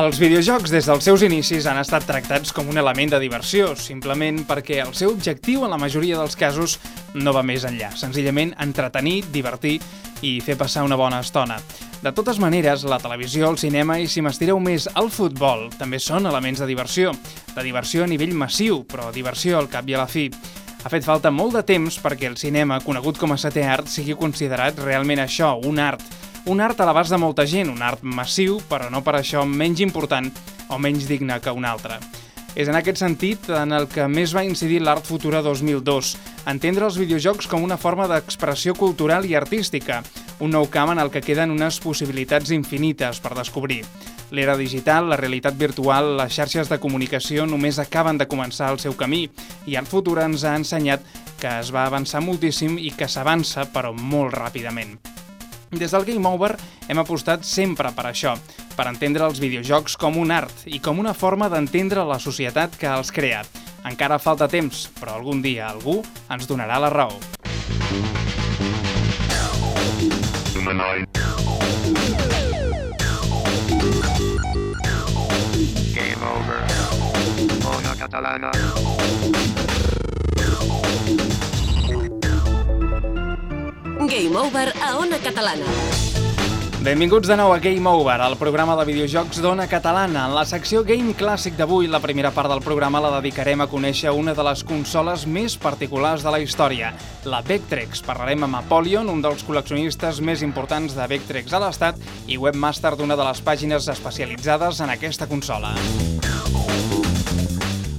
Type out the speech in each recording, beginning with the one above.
Els videojocs des dels seus inicis han estat tractats com un element de diversió, simplement perquè el seu objectiu en la majoria dels casos no va més enllà, senzillament entretenir, divertir i fer passar una bona estona. De totes maneres, la televisió, el cinema i, si m'estireu més, el futbol també són elements de diversió. De diversió a nivell massiu, però diversió al cap i a la fi. Ha fet falta molt de temps perquè el cinema, conegut com a setè art, sigui considerat realment això, un art, un art a l'abast de molta gent, un art massiu, però no per això menys important o menys digne que un altre. És en aquest sentit en el que més va incidir l'Art Futura 2002, entendre els videojocs com una forma d'expressió cultural i artística, un nou camp en el que queden unes possibilitats infinites per descobrir. L'era digital, la realitat virtual, les xarxes de comunicació només acaben de començar el seu camí i Art Futura ens ha ensenyat que es va avançar moltíssim i que s'avança, però molt ràpidament. Des del Game Over hem apostat sempre per això, per entendre els videojocs com un art i com una forma d'entendre la societat que els crea. Encara falta temps, però algun dia algú ens donarà la raó. Game over. Ona catalana. Game Over a Ona Catalana. Benvinguts de nou a Game Over, el programa de videojocs d'Ona Catalana. En la secció Game Clàssic d'avui, la primera part del programa la dedicarem a conèixer una de les consoles més particulars de la història, la Vectrex. Parlarem amb Apollyon, un dels col·leccionistes més importants de Vectrex a l'estat i webmaster d'una de les pàgines especialitzades en aquesta consola.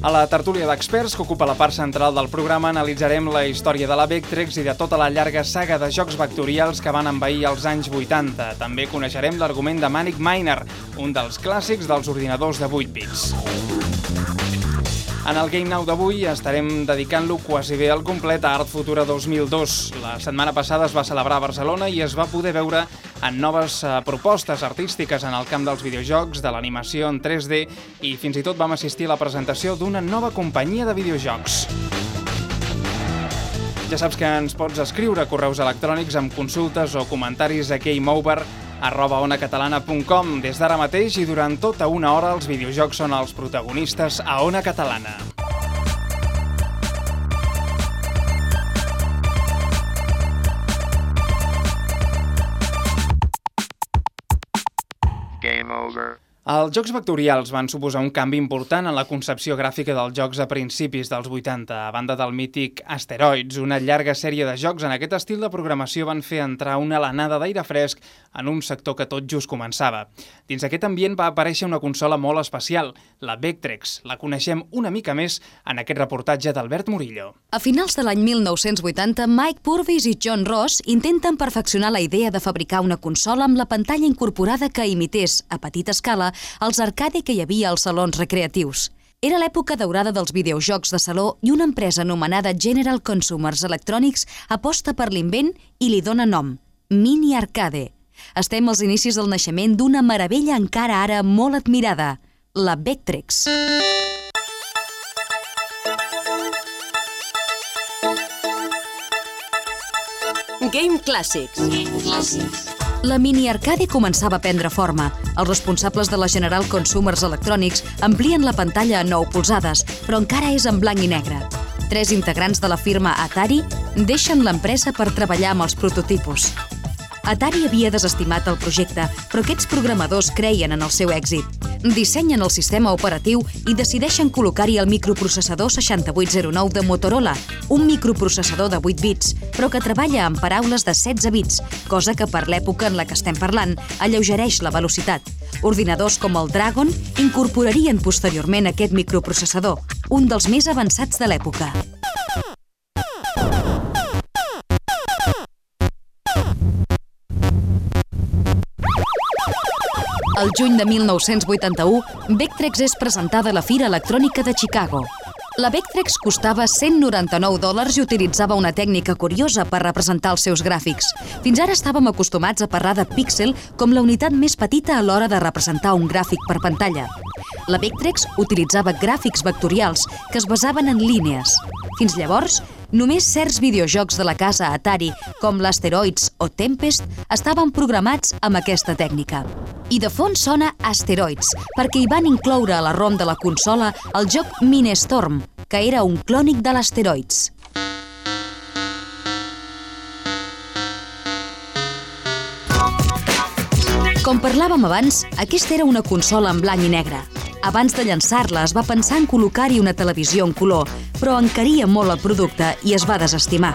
A la tertúlia d'experts que ocupa la part central del programa analitzarem la història de la Vectrex i de tota la llarga saga de jocs vectorials que van envair els anys 80. També coneixerem l'argument de Manic Miner, un dels clàssics dels ordinadors de 8 bits. En el Game Now d'avui estarem dedicant-lo quasi bé al complet a Art Futura 2002. La setmana passada es va celebrar a Barcelona i es va poder veure en noves eh, propostes artístiques en el camp dels videojocs, de l'animació en 3D i fins i tot vam assistir a la presentació d'una nova companyia de videojocs. Ja saps que ens pots escriure correus electrònics amb consultes o comentaris a gameover arroba onacatalana.com. Des d'ara mateix i durant tota una hora els videojocs són els protagonistes a Ona Catalana. Game over. Els jocs vectorials van suposar un canvi important en la concepció gràfica dels jocs a principis dels 80. A banda del mític Asteroids, una llarga sèrie de jocs en aquest estil de programació van fer entrar una alenada d'aire fresc en un sector que tot just començava. Dins aquest ambient va aparèixer una consola molt especial, la Vectrex. La coneixem una mica més en aquest reportatge d'Albert Murillo. A finals de l'any 1980, Mike Purvis i John Ross intenten perfeccionar la idea de fabricar una consola amb la pantalla incorporada que imités, a petita escala, els arcade que hi havia als salons recreatius. Era l'època daurada dels videojocs de saló i una empresa anomenada General Consumers Electronics aposta per l'invent i li dona nom, Mini Arcade. Estem als inicis del naixement d'una meravella encara ara molt admirada, la Vectrex. Game Classics. La mini arcade començava a prendre forma. Els responsables de la General Consumers Electronics amplien la pantalla a 9 polzades, però encara és en blanc i negre. Tres integrants de la firma Atari deixen l'empresa per treballar amb els prototipus. Atari havia desestimat el projecte, però aquests programadors creien en el seu èxit. Dissenyen el sistema operatiu i decideixen col·locar-hi el microprocessador 6809 de Motorola, un microprocessador de 8 bits, però que treballa amb paraules de 16 bits, cosa que per l'època en la que estem parlant alleugereix la velocitat. Ordinadors com el Dragon incorporarien posteriorment aquest microprocessador, un dels més avançats de l'època. El juny de 1981, Vectrex és presentada a la Fira Electrònica de Chicago. La Vectrex costava 199 dòlars i utilitzava una tècnica curiosa per representar els seus gràfics. Fins ara estàvem acostumats a parlar de píxel com la unitat més petita a l'hora de representar un gràfic per pantalla. La Vectrex utilitzava gràfics vectorials que es basaven en línies. Fins llavors, Només certs videojocs de la casa Atari, com l'Asteroids o Tempest, estaven programats amb aquesta tècnica. I de fons sona Asteroids, perquè hi van incloure a la ROM de la consola el joc Minestorm, que era un clònic de l'Asteroids. Com parlàvem abans, aquesta era una consola en blanc i negre. Abans de llançar-la es va pensar en col·locar-hi una televisió en color, però encaria molt el producte i es va desestimar.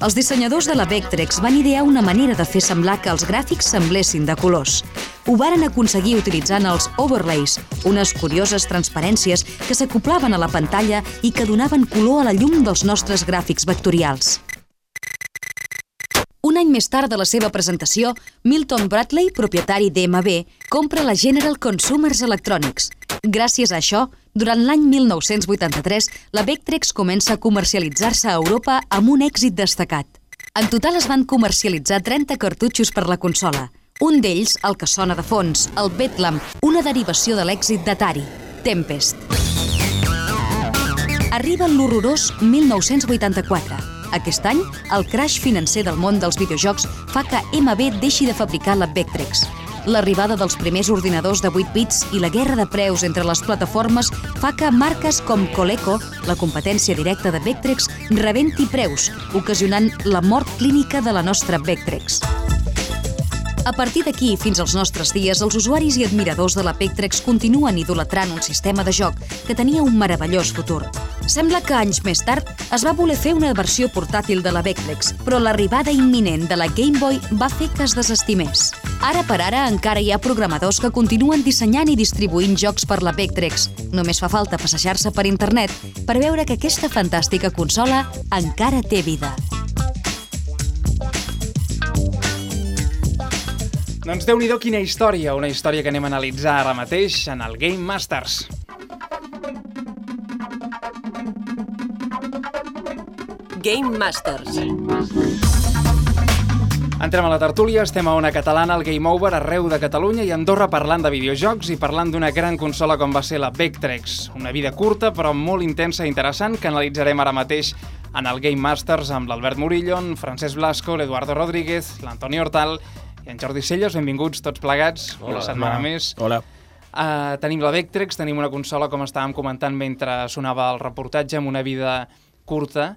Els dissenyadors de la Vectrex van idear una manera de fer semblar que els gràfics semblessin de colors. Ho varen aconseguir utilitzant els overlays, unes curioses transparències que s'acoplaven a la pantalla i que donaven color a la llum dels nostres gràfics vectorials. Un any més tard de la seva presentació, Milton Bradley, propietari d'MB, compra la General Consumers Electronics. Gràcies a això, durant l'any 1983, la Vectrex comença a comercialitzar-se a Europa amb un èxit destacat. En total es van comercialitzar 30 cartutxos per la consola. Un d'ells, el que sona de fons, el Bedlam, una derivació de l'èxit d'Atari, Tempest. Arriba l'horrorós 1984. Aquest any, el crash financer del món dels videojocs fa que MB deixi de fabricar la Vectrex. L'arribada dels primers ordinadors de 8 bits i la guerra de preus entre les plataformes fa que marques com Coleco, la competència directa de Vectrex, rebenti preus, ocasionant la mort clínica de la nostra Vectrex. A partir d'aquí fins als nostres dies, els usuaris i admiradors de la Pectrex continuen idolatrant un sistema de joc que tenia un meravellós futur. Sembla que anys més tard es va voler fer una versió portàtil de la Vectrex, però l'arribada imminent de la Game Boy va fer que es desestimés. Ara per ara encara hi ha programadors que continuen dissenyant i distribuint jocs per la Vectrex. Només fa falta passejar-se per internet per veure que aquesta fantàstica consola encara té vida. Doncs déu nhi quina història, una història que anem a analitzar ara mateix en el Game Masters. Game Masters. Entrem a la tertúlia, estem a Ona Catalana, al Game Over, arreu de Catalunya i Andorra parlant de videojocs i parlant d'una gran consola com va ser la Vectrex. Una vida curta però molt intensa i interessant que analitzarem ara mateix en el Game Masters amb l'Albert Murillo, Francesc Blasco, l'Eduardo Rodríguez, l'Antoni Hortal i en Jordi Celles. Benvinguts tots plegats, Hola. una setmana Hola. més. Hola. Uh, tenim la Vectrex, tenim una consola, com estàvem comentant mentre sonava el reportatge, amb una vida curta,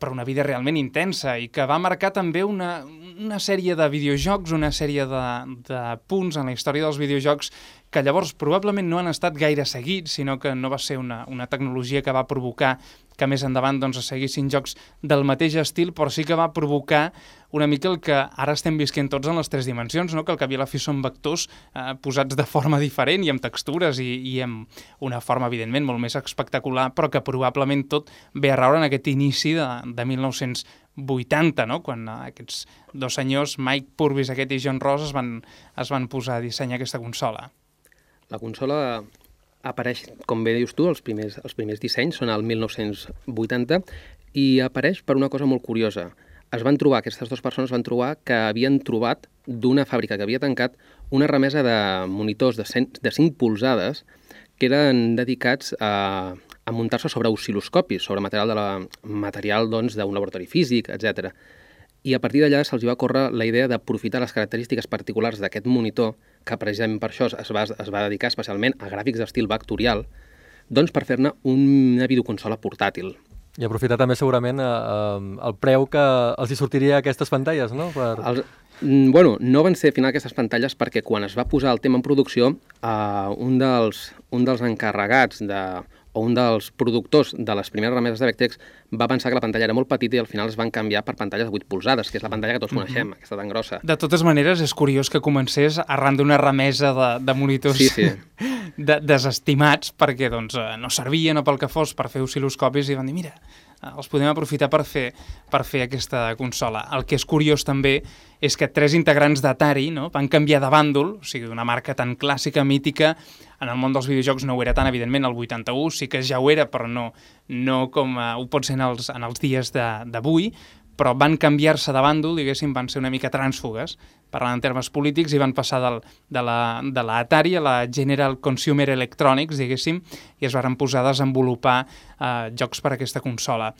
però una vida realment intensa i que va marcar també una, una sèrie de videojocs, una sèrie de, de punts en la història dels videojocs que llavors probablement no han estat gaire seguits, sinó que no va ser una, una tecnologia que va provocar que més endavant doncs, seguissin jocs del mateix estil, però sí que va provocar una mica el que ara estem visquent tots en les tres dimensions, no? que el que havia a la fi són vectors eh, posats de forma diferent i amb textures i, i amb una forma, evidentment, molt més espectacular, però que probablement tot ve a raure en aquest inici de, de 1980, no? quan eh, aquests dos senyors, Mike Purvis aquest i John Ross, es van, es van posar a dissenyar aquesta consola. La consola apareix, com bé dius tu, els primers, els primers dissenys són al 1980 i apareix per una cosa molt curiosa. Es van trobar, aquestes dues persones van trobar que havien trobat d'una fàbrica que havia tancat una remesa de monitors de, 100, de 5 polzades que eren dedicats a, a muntar-se sobre oscil·loscopis, sobre material de la, material doncs, laboratori físic, etc. I a partir d'allà se'ls va córrer la idea d'aprofitar les característiques particulars d'aquest monitor, que precisament per això es va, es va dedicar especialment a gràfics d'estil vectorial, doncs per fer-ne una videoconsola portàtil. I aprofitar també segurament eh, eh, el preu que els hi sortiria a aquestes pantalles, no? Per... Els, mm, bueno, no van ser al final aquestes pantalles perquè quan es va posar el tema en producció, eh, un, dels, un dels encarregats de, o un dels productors de les primeres remeses de Vectrex va pensar que la pantalla era molt petita i al final es van canviar per pantalles de 8 polzades, que és la pantalla que tots coneixem, mm -hmm. aquesta tan grossa. De totes maneres, és curiós que comencés arran d'una remesa de, de monitors Sí, sí. de, desestimats perquè doncs, eh, no servien o pel que fos per fer oscil·loscopis i van dir, mira, eh, els podem aprofitar per fer, per fer aquesta consola. El que és curiós també és que tres integrants d'Atari no, van canviar de bàndol, o sigui, d'una marca tan clàssica, mítica, en el món dels videojocs no ho era tant, evidentment, el 81 sí que ja ho era, però no, no com uh, ho pot ser en els, en els dies d'avui, però van canviar-se de bàndol, diguéssim, van ser una mica trànsfugues, parlant en termes polítics, i van passar del, de la de la Atari a la General Consumer Electronics, diguéssim, i es varen posar a desenvolupar eh, jocs per a aquesta consola.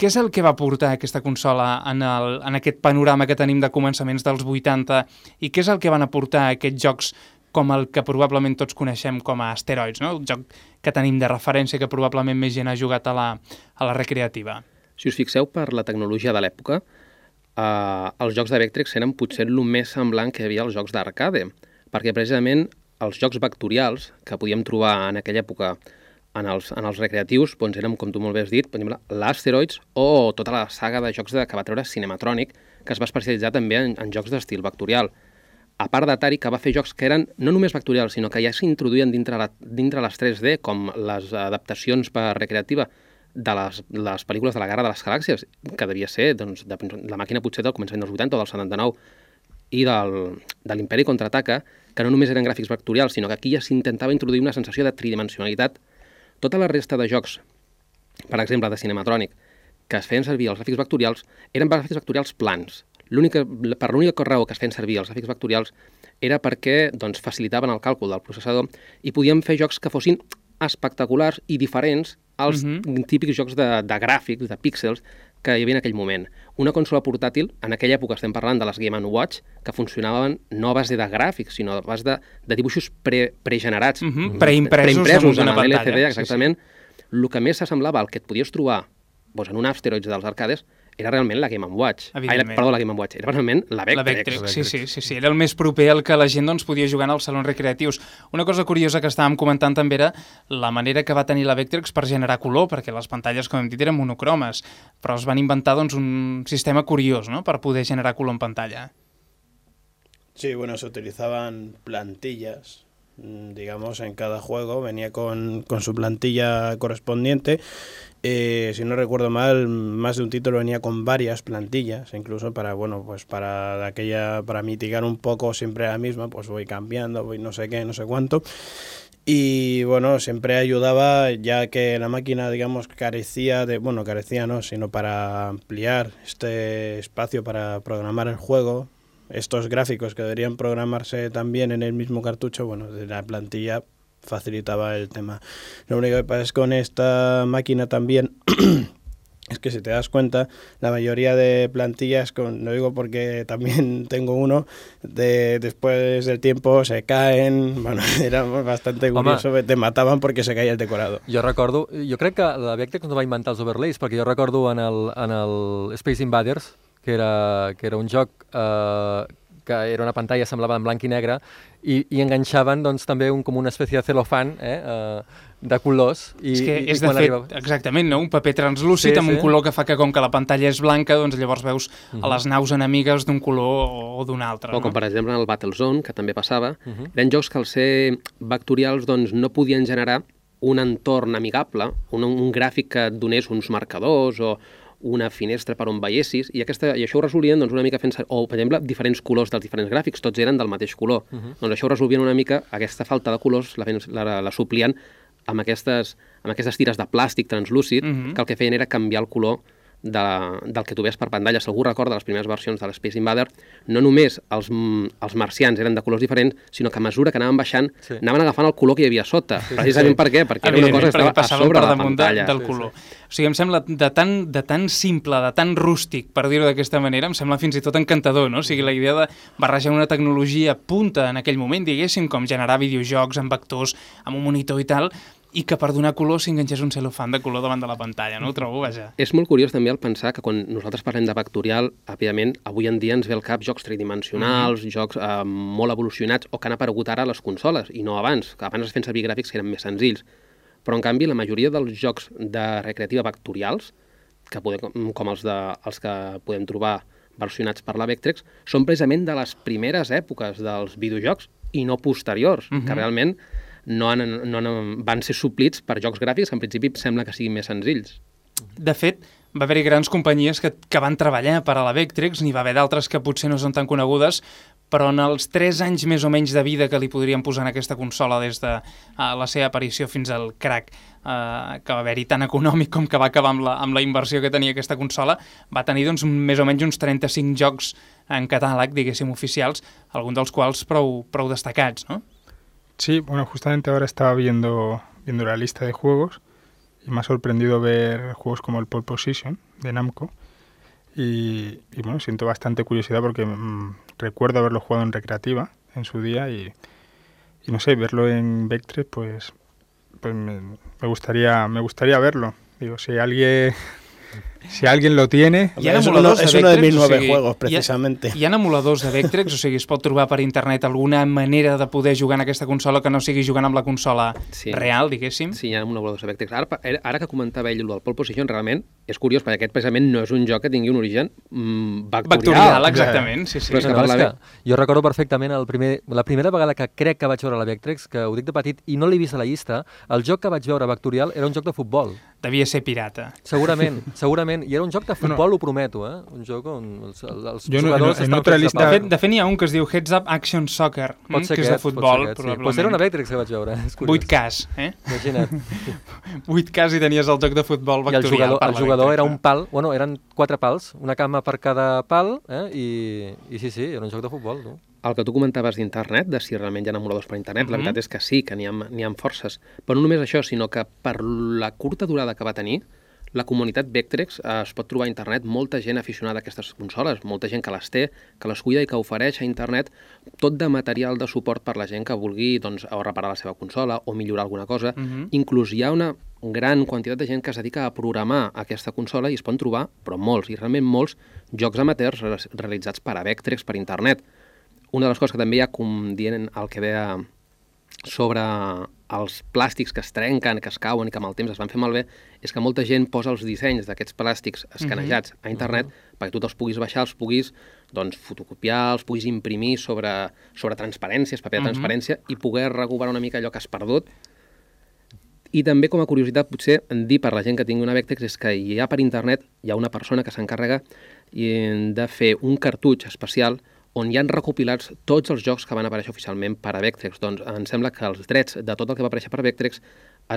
què és el que va portar aquesta consola en, el, en aquest panorama que tenim de començaments dels 80 i què és el que van aportar aquests jocs com el que probablement tots coneixem com a Asteroids, no? el joc que tenim de referència que probablement més gent ha jugat a la, a la recreativa. Si us fixeu per la tecnologia de l'època, eh, els jocs de Vectrex eren potser el més semblant que hi havia als jocs d'arcade, perquè precisament els jocs vectorials que podíem trobar en aquella època en els, en els recreatius doncs eren, com tu molt bé has dit, l'Asteroids o tota la saga de jocs de, que va treure Cinematronic, que es va especialitzar també en, en jocs d'estil vectorial. A part d'Atari, que va fer jocs que eren no només vectorials, sinó que ja s'introduïen dintre, la, dintre les 3D, com les adaptacions per recreativa de les, les pel·lícules de la Guerra de les Galàxies, que devia ser doncs, de, la màquina potser del començament dels 80 o del 79, i del, de l'Imperi Contraataca, que no només eren gràfics vectorials, sinó que aquí ja s'intentava introduir una sensació de tridimensionalitat tota la resta de jocs, per exemple, de Cinematronic, que es feien servir els gràfics vectorials, eren gràfics vectorials plans. Per l'única raó que es feien servir els gràfics vectorials era perquè doncs, facilitaven el càlcul del processador i podíem fer jocs que fossin espectaculars i diferents als uh -huh. típics jocs de, de gràfics, de píxels, que hi havia en aquell moment. Una consola portàtil, en aquella època estem parlant de les Game Watch, que funcionaven no a base de gràfics, sinó a base de, de dibuixos pre, pregenerats. Uh -huh. Preimpresos, preimpresos en l'LCD, exactament. Sí, sí. El que més s'assemblava al que et podies trobar doncs, en un Asteroids dels arcades era realment la Game Watch. Ai, la, perdó, la Game Watch. Era realment la Vectrex. La Vectrex, sí, sí, sí, sí. Era el més proper al que la gent doncs, podia jugar en els salons recreatius. Una cosa curiosa que estàvem comentant també era la manera que va tenir la Vectrex per generar color, perquè les pantalles, com hem dit, eren monocromes, però es van inventar doncs, un sistema curiós no?, per poder generar color en pantalla. Sí, bueno, se utilizaban plantillas digamos, en cada juego, venía con, con su plantilla correspondiente Eh, si no recuerdo mal, más de un título venía con varias plantillas, incluso para, bueno, pues para aquella, para mitigar un poco siempre la misma, pues voy cambiando, voy no sé qué, no sé cuánto. Y bueno, siempre ayudaba ya que la máquina, digamos, carecía de, bueno, carecía no, sino para ampliar este espacio para programar el juego, estos gráficos que deberían programarse también en el mismo cartucho, bueno, de la plantilla facilitaba el tema. Lo único que pasa es con esta máquina también es que si te das cuenta, la mayoría de plantillas, con, no digo porque también tengo uno, de, después del tiempo se caen, bueno, era bastante curioso, Home, te mataven perquè se caia el decorado. Jo recordo, jo crec que la Vectrex no va inventar els overlays, perquè jo recordo en el, en el Space Invaders, que era, que era un joc eh, que era una pantalla, semblava en blanc i negre, i, i enganxaven doncs, també un, com una espècie de celofan eh, uh, de colors. I, és que i, és, i de fet, arriba... exactament, no? un paper translúcid sí, amb sí. un color que fa que com que la pantalla és blanca, doncs llavors veus uh -huh. a mhm. les naus enemigues d'un color o, o d'un altre. O com no? per exemple en el Battlezone, que també passava, uh -huh. eren jocs que al ser vectorials doncs, no podien generar un entorn amigable, un, un gràfic que et donés uns marcadors o, una finestra per on veiessis, i, aquesta, i això ho resolien doncs, una mica fent... O, per exemple, diferents colors dels diferents gràfics, tots eren del mateix color. Uh -huh. Doncs això ho resolvien una mica, aquesta falta de colors la, la, la suplien amb aquestes, amb aquestes tires de plàstic translúcid, uh -huh. que el que feien era canviar el color de, del que tu veies per pantalla. Si algú recorda les primeres versions de l'Space Invader, no només els, els marcians eren de colors diferents, sinó que a mesura que anaven baixant, sí. anaven agafant el color que hi havia sota. Sí, Precisament sí. per què? Perquè era una cosa que estava a sobre de la pantalla. del color. Sí, sí. O sigui, em sembla de tan, de tan simple, de tan rústic, per dir-ho d'aquesta manera, em sembla fins i tot encantador, no? O sigui, la idea de barrejar una tecnologia punta en aquell moment, diguéssim, com generar videojocs amb vectors, amb un monitor i tal, i que per donar color s'enganxés un celofan de color davant de la pantalla, no? Ho trobo, vaja. És molt curiós també el pensar que quan nosaltres parlem de vectorial, òbviament, avui en dia ens ve al cap jocs tridimensionals, mm -hmm. jocs eh, molt evolucionats o que han aparegut ara a les consoles, i no abans, que abans es feien servir gràfics que eren més senzills. Però, en canvi, la majoria dels jocs de recreativa vectorials, que podem, com els, de, els que podem trobar versionats per la Vectrex, són precisament de les primeres èpoques dels videojocs i no posteriors, mm -hmm. que realment no, han, no han, van ser suplits per jocs gràfics que en principi sembla que siguin més senzills. De fet, va haver-hi grans companyies que, que van treballar per a la Vectrex, n'hi va haver d'altres que potser no són tan conegudes, però en els 3 anys més o menys de vida que li podríem posar en aquesta consola des de uh, la seva aparició fins al crack uh, que va haver-hi tan econòmic com que va acabar amb la, amb la inversió que tenia aquesta consola, va tenir doncs, més o menys uns 35 jocs en catàleg, diguéssim, oficials, alguns dels quals prou, prou destacats, no? Sí, bueno, justamente ahora estaba viendo, viendo la lista de juegos y me ha sorprendido ver juegos como el Pole Position de Namco. Y, y bueno, siento bastante curiosidad porque mm, recuerdo haberlo jugado en recreativa en su día y, y no sé, verlo en Vectre, pues, pues me, me gustaría, me gustaría verlo. Digo, si alguien, si alguien lo tiene, Hi ha es emuladors uno, es de uno de Vectrex, mis o nueve sigui, juegos, hi ha-. Hi ha emuladors de Vectrex, o sigui, es pot trobar per internet alguna manera de poder jugar en aquesta consola que no sigui jugant amb la consola Sí. real, diguéssim? Sí, hi ha emuladors de Vectrex. Ara, ara- que comentava ell el del Pole Position, realment és curiós, perquè aquest precisament no és un joc que tingui un origen mm, vectorial. Vectorial, exactament, sí, sí. Però és que No, és que jo recordo perfectament el primer, la primera vegada que crec que vaig veure la Vectrex, que ho dic de petit i no l'he vist a la llista, el joc que vaig veure vectorial era un joc de futbol. Devia ser pirata. Segurament, segurament. I era un joc de futbol, ho prometo, eh? Un joc on els, els Jo no- jugadors en- en de lista- De fet, de fet, n'hi ha un que es diu Heads Up Action Soccer, Pot mm, que és de aquest, pot ser futbol, aquest, sí. probablement. Pues era una Vectrex que vaig veure, és curiós. 8Ks, eh? Imagina't. 8Ks i tenies el joc de futbol I el vectorial. jugador, per el jugador era un pal, bueno, eren quatre pals, una cama per cada pal, eh? I, i sí, sí, era un joc de futbol, tu. El que tu comentaves d'internet, de si realment hi ha emuladors per internet, la Mhm. veritat és que sí, que n'hi ha, ha forces. Però no només això, sinó que per la curta durada que va tenir, la comunitat Vectrex eh, es pot trobar a internet molta gent aficionada a aquestes consoles, molta gent que les té, que les cuida i que ofereix a internet tot de material de suport per la gent que vulgui doncs, o reparar la seva consola o millorar alguna cosa. Mhm. Inclús hi ha una gran quantitat de gent que es dedica a programar aquesta consola i es poden trobar, però molts, i realment molts, jocs amateurs re- realitzats per a Vectrex, per internet. Una de les coses que també hi ha, com dient el que deia sobre els plàstics que es trenquen, que es cauen i que amb el temps es van fer malbé, és que molta gent posa els dissenys d'aquests plàstics escanejats a internet perquè tu te'ls puguis baixar, els puguis doncs, fotocopiar, els puguis imprimir sobre, sobre transparències, paper de transparència, i poder recuperar una mica allò que has perdut. I també, com a curiositat, potser dir per la gent que tingui una Vectrex és que hi ha per internet, hi ha una persona que s'encarrega i- de fer un cartutx especial on hi han recopilats tots els jocs que van aparèixer oficialment per a Vectrex. Doncs em sembla que els drets de tot el que va aparèixer per a Vectrex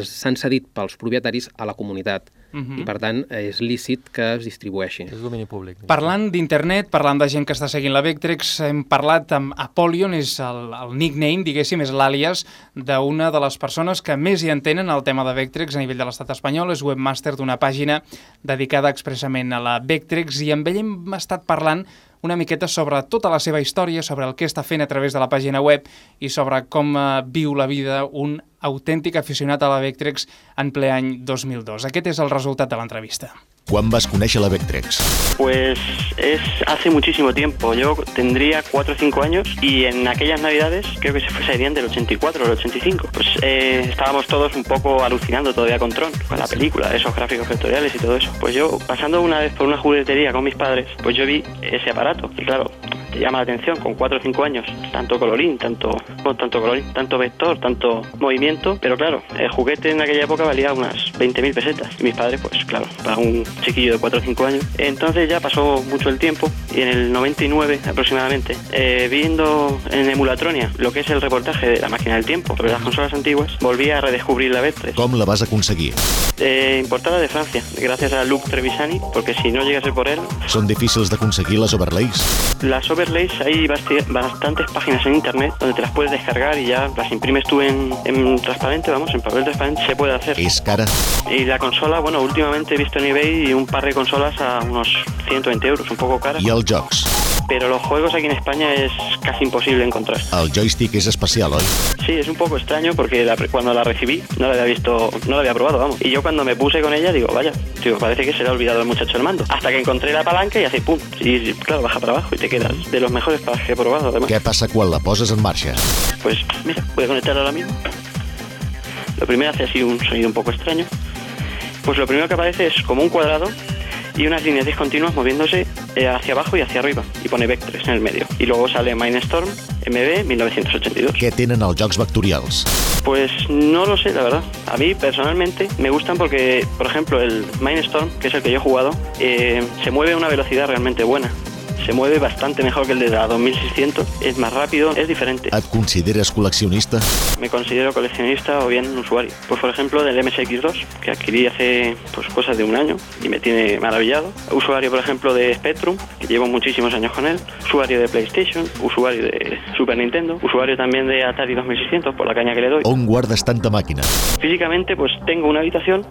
s'han cedit pels propietaris a la comunitat. Mhm. I, per tant, és lícit que es distribueixi. És domini públic. Parlant d'internet, parlant de gent que està seguint la Vectrex, hem parlat amb Apolion, és el, el nickname, diguéssim, és l'àlies d'una de les persones que més hi entenen el tema de Vectrex a nivell de l'estat espanyol, és webmaster d'una pàgina dedicada expressament a la Vectrex i amb ell hem estat parlant una miqueta sobre tota la seva història, sobre el que està fent a través de la pàgina web i sobre com eh, viu la vida un autèntic aficionat a la Vectrex en ple any 2002. Aquest és el resultat de l'entrevista. Quan vas conèixer la Vectrex? Pues es hace muchísimo tiempo. Yo tendría 4 o 5 años y en aquellas navidades, creo que se fue- serían del 84 o del 85, pues eh, estábamos todos un poco alucinando todavía con Tron, con la película, esos gráficos vectoriales y todo eso. Pues yo, pasando una vez por una juguetería con mis padres, pues yo vi ese aparato. Y claro, te llama la atención con 4 o 5 años, tanto colorín, tanto, bueno, tanto colorín, tanto vector, tanto movimiento, pero claro, el juguete en aquella época valía unas 20.000 pesetas. Y mis padres, pues claro, para un chiquillo de 4 o 5 años. Entonces ya pasó mucho el tiempo y en el 99 aproximadamente, eh, viendo en Emulatronia lo que es el reportaje de la máquina del tiempo sobre las consolas antiguas, volví a redescubrir la Vectrex. Com la vas aconseguir? Eh, importada de Francia, gracias a Luc Trevisani, porque si no llegase por él, Són difícils d'aconseguir les overlays? Las overlays hay bastantes páginas en internet donde te las puedes descargar y ya las imprimes tú en, en transparente, vamos, en papel transparente, se puede hacer. És cara? Y la consola, bueno, últimamente he visto en eBay un par de consolas a unos 120 euros, un poco caras, I els jocs? pero los juegos aquí en España es casi imposible encontrar. El joystick és especial, oi? Sí, es un poco extraño porque la- cuando la recibí no la había visto, no la había probado, vamos. Y yo cuando me puse con ella digo, vaya, digo, parece que se le ha olvidado el muchacho el mando. Hasta que encontré la palanca y hace pum. Y claro, baja para abajo y te quedas de los mejores para que he probado, además. Què passa quan la poses en marxa? Pues mira, voy a conectarlo ahora mismo. Lo primero hace así un sonido un poco extraño. Pues lo primero que aparece es como un cuadrado y unas líneas discontinuas moviéndose eh, hacia abajo y hacia arriba. Y pone Vectrex en el medio. Y luego sale Mindstorm MB 1982. Què tenen els jocs vectorials? Pues no lo sé, la verdad. A mí personalmente me gustan porque, por ejemplo, el Mindstorm, que es el que yo he jugado, eh, se mueve a una velocidad realmente buena. Se mueve bastante mejor que el de la 2600, es más rápido, es diferente. Et consideres col·leccionista? Me considero coleccionista o bien usuario. Pues por ejemplo del MSX2, que adquirí hace pues cosas de un año y me tiene maravillado. Usuario por ejemplo de Spectrum, que llevo muchísimos años con él. Usuario de PlayStation, usuario de Super Nintendo, usuario también de Atari 2600 por la caña que le doy. On guardes tanta màquina? Físicamente pues tengo una habitación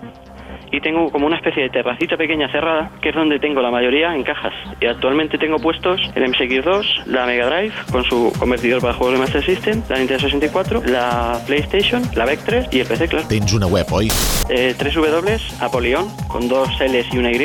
y tengo como una especie de terracita pequeña cerrada, que es donde tengo la mayoría en cajas. Y actualmente tengo puestos el MSX2, la Mega Drive con su convertidor para juegos de Master System, la Nintendo 64, la PlayStation, la VEC 3 y el PC, claro. Tens una web, oi? Eh, 3W Apolión con dos L's y una Y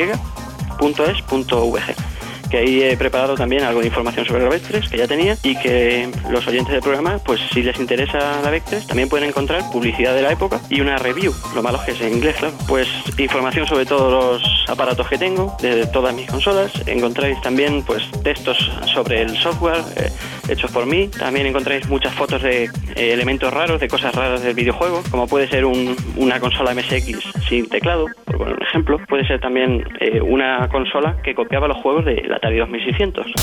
punto es punto VG que ahí he preparado también algo de información sobre la Vectres que ya tenía y que los oyentes del programa, pues si les interesa la Vectres, también pueden encontrar publicidad de la época y una review. Lo malo es que es en inglés, claro. Pues información sobre todos los aparatos que tengo, de todas mis consolas. Encontráis también pues textos sobre el software eh, hechos por mí. También encontráis muchas fotos de eh, elementos raros, de cosas raras del videojuego, como puede ser un- una consola MSX sin teclado, por ejemplo. Puede ser también eh, una consola que copiaba los juegos de la Atari 2600.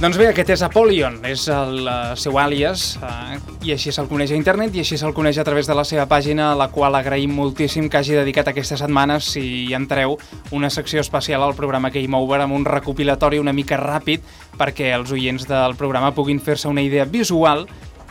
Doncs bé, aquest és Apollyon, és el uh, seu àlies, uh, i així se'l coneix a internet, i així se'l coneix a través de la seva pàgina, a la qual agraïm moltíssim que hagi dedicat aquestes setmanes, si hi entreu, una secció especial al programa Game Over amb un recopilatori una mica ràpid perquè els oients del programa puguin fer-se una idea visual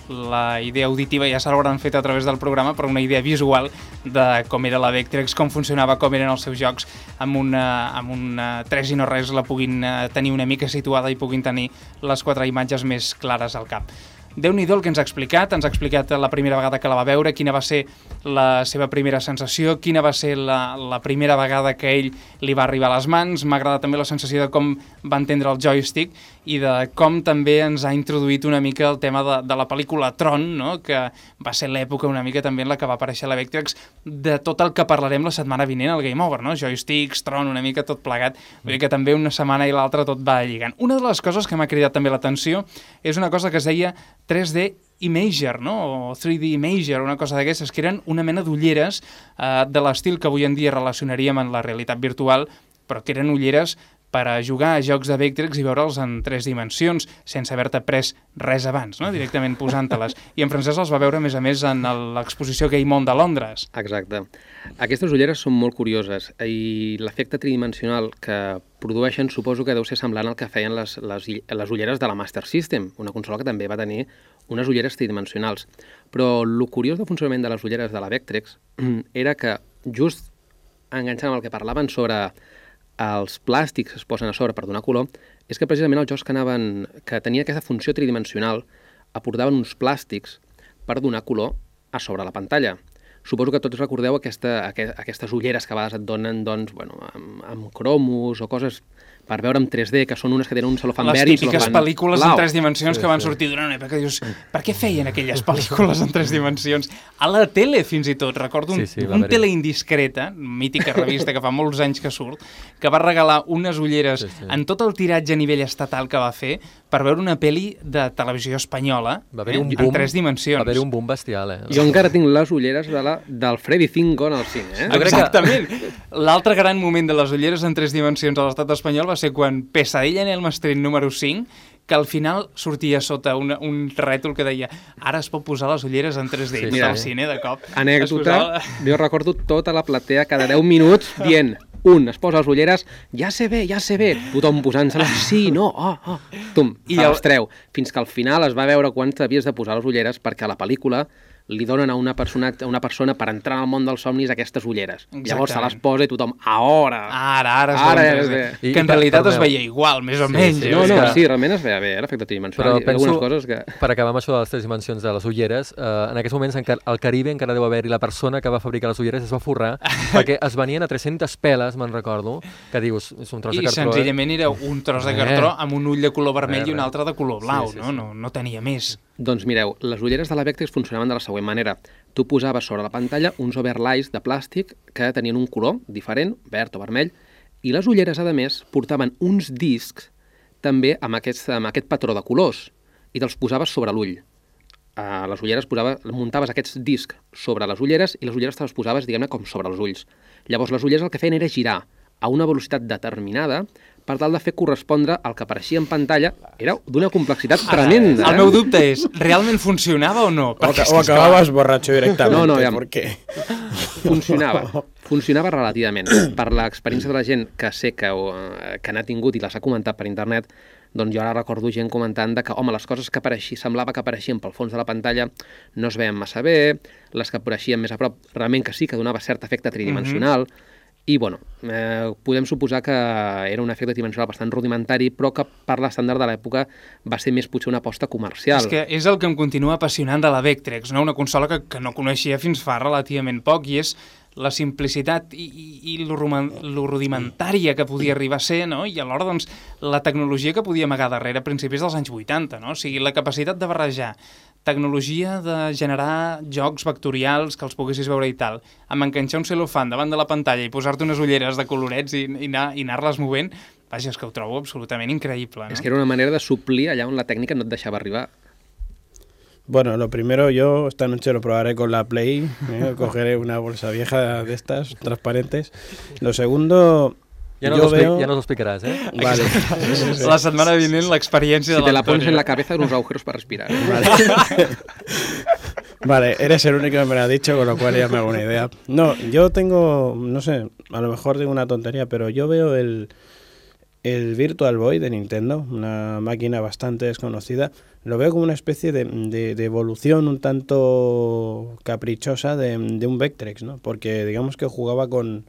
la idea auditiva ja se l'hauran fet a través del programa, però una idea visual de com era la Vectrex, com funcionava, com eren els seus jocs, amb una, amb una 3 i no res la puguin eh, tenir una mica situada i puguin tenir les quatre imatges més clares al cap. déu nhi el que ens ha explicat, ens ha explicat la primera vegada que la va veure, quina va ser la seva primera sensació, quina va ser la, la primera vegada que ell li va arribar a les mans, m'ha agradat també la sensació de com va entendre el joystick i de com també ens ha introduït una mica el tema de, de la pel·lícula Tron, no? que va ser l'època una mica també en la que va aparèixer la Vectrex, de tot el que parlarem la setmana vinent al Game Over, no? joysticks, Tron, una mica tot plegat, vull dir que també una setmana i l'altra tot va lligant. Una de les coses que m'ha cridat també l'atenció és una cosa que es deia 3D Imager, no? o 3D Imager, una cosa d'aquestes, que eren una mena d'ulleres eh, de l'estil que avui en dia relacionaríem amb la realitat virtual, però que eren ulleres per a jugar a jocs de Vectrex i veure'ls en tres dimensions, sense haver-te pres res abans, no? directament posant-te-les. I en francès els va veure, a més a més, en l'exposició Game On de Londres. Exacte. Aquestes ulleres són molt curioses i l'efecte tridimensional que produeixen suposo que deu ser semblant al que feien les, les, les ulleres de la Master System, una consola que també va tenir unes ulleres tridimensionals. Però el curiós del funcionament de les ulleres de la Vectrex era que just enganxant amb el que parlaven sobre els plàstics es posen a sobre per donar color, és que precisament els jocs que, anaven, que tenia aquesta funció tridimensional aportaven uns plàstics per donar color a sobre la pantalla. Suposo que tots recordeu aquesta, aqu aquestes ulleres que a vegades et donen doncs, bueno, amb, amb cromos o coses per veure en 3D, que són unes que tenen un celofan Les verd i típiques celofan pel·lícules blau. en tres dimensions Sí, que van sí. sortir durant una època que dius, per què feien aquelles pel·lícules en tres dimensions? A la tele, fins i tot. Recordo un, Sí, sí, un tele indiscreta, mítica revista que fa molts anys que surt, que va regalar unes ulleres Sí, sí. en tot el tiratge a nivell estatal que va fer per veure una pel·li de televisió espanyola Va haver-hi un eh, boom, en tres dimensions. Va haver un boom bestial, eh? Jo encara tinc les ulleres de la, del Freddy Cinco en el cine, eh? Jo crec que- Exactament. L'altre gran moment de les ulleres en tres dimensions a l'estat espanyol va ser quan Pesadilla en el Street número 5 que al final sortia sota una, un rètol que deia ara es pot posar les ulleres en 3D Sí, sí, sí. al cine de cop. Anècdota, posava- jo recordo tota la platea cada 10 minuts dient un, es posa les ulleres, ja sé bé, ja sé bé, tothom posant-se-les, sí, no, oh, oh, tum, I el- les treu, fins que al final es va veure quan t'havies de posar les ulleres perquè a la pel·lícula li donen a una persona, a una persona per entrar al món dels somnis aquestes ulleres. Llavors se les Exactament. posa i tothom! Ara, ara Ara es 3D. ve. I- Que en per- realitat es veia igual, més o Sí, menys. sí, eh? No, és no, que- sí, realment es veia bé l'efecte tridimensional. Però penso, coses que... per acabar amb això de les tres dimensions de les ulleres, eh, en aquests moments encara, al Caribe encara deu haver-hi la persona que va fabricar les ulleres es va forrar, perquè es venien a 300 peles, me'n recordo, que dius, és un tros de I cartró. senzillament era un tros de Eh. cartró amb un ull de color vermell Res, i un res. altre de color blau, Sí, sí, no? sí. no? No tenia més. Doncs mireu, les ulleres de la Vectrex funcionaven de la següent manera. Tu posaves sobre la pantalla uns overlays de plàstic que tenien un color diferent, verd o vermell, i les ulleres, a més, portaven uns discs també amb aquest, amb aquest patró de colors i te'ls posaves sobre l'ull. A les ulleres posava, muntaves aquests discs sobre les ulleres i les ulleres te les posaves, diguem-ne, com sobre els ulls. Llavors, les ulleres el que feien era girar a una velocitat determinada per tal de fer correspondre al que apareixia en pantalla. Era d'una complexitat tremenda. El eh? meu dubte és, realment funcionava o no? O, Perquè o que, esclar, acababas borracho directamente. No, no, ya- porque funcionava. Funcionava relativament. Per l'experiència de la gent que sé que, eh, que n'ha tingut i les ha comentat per internet, doncs jo ara recordo gent comentant de que, home, les coses que apareixi, semblava que apareixien pel fons de la pantalla no es veien massa bé, les que apareixien més a prop realment que sí, que donava cert efecte tridimensional, i, bueno, eh, podem suposar que era un efecte tridimensional bastant rudimentari, però que per l'estàndard de l'època va ser més potser una aposta comercial. És que és el que em continua apassionant de la Vectrex, no? una consola que, que no coneixia fins fa relativament poc i és la simplicitat i, i, i lo, roman, lo rudimentària que podia arribar a ser, no? i alhora doncs, la tecnologia que podia amagar darrere a principis dels anys 80, no? o sigui, la capacitat de barrejar tecnologia de generar jocs vectorials que els poguessis veure i tal, amb enganxar un celofan davant de la pantalla i posar-te unes ulleres de colorets i, i anar- i anar-les movent, vaja, és que ho trobo absolutament increïble. No? És que era una manera de suplir allà on la tècnica no et deixava arribar. Bueno, lo primero yo esta noche lo probaré con la Play, ¿eh? cogeré una bolsa vieja de estas, transparentes. Lo segundo, Ja no, yo veo... ja no us explicaràs, eh? Vale. La setmana vinent l'experiència Si de te la pones en la cabeza, unos agujeros para respirar. Vale. Vale, eres el único que me lo ha dicho, con lo cual ya me hago una idea. No, yo tengo, no sé, a lo mejor digo una tontería, pero yo veo el, el Virtual Boy de Nintendo, una máquina bastante desconocida, lo veo como una especie de, de- de evolución un tanto caprichosa de, de un Vectrex, ¿no? Porque digamos que jugaba con...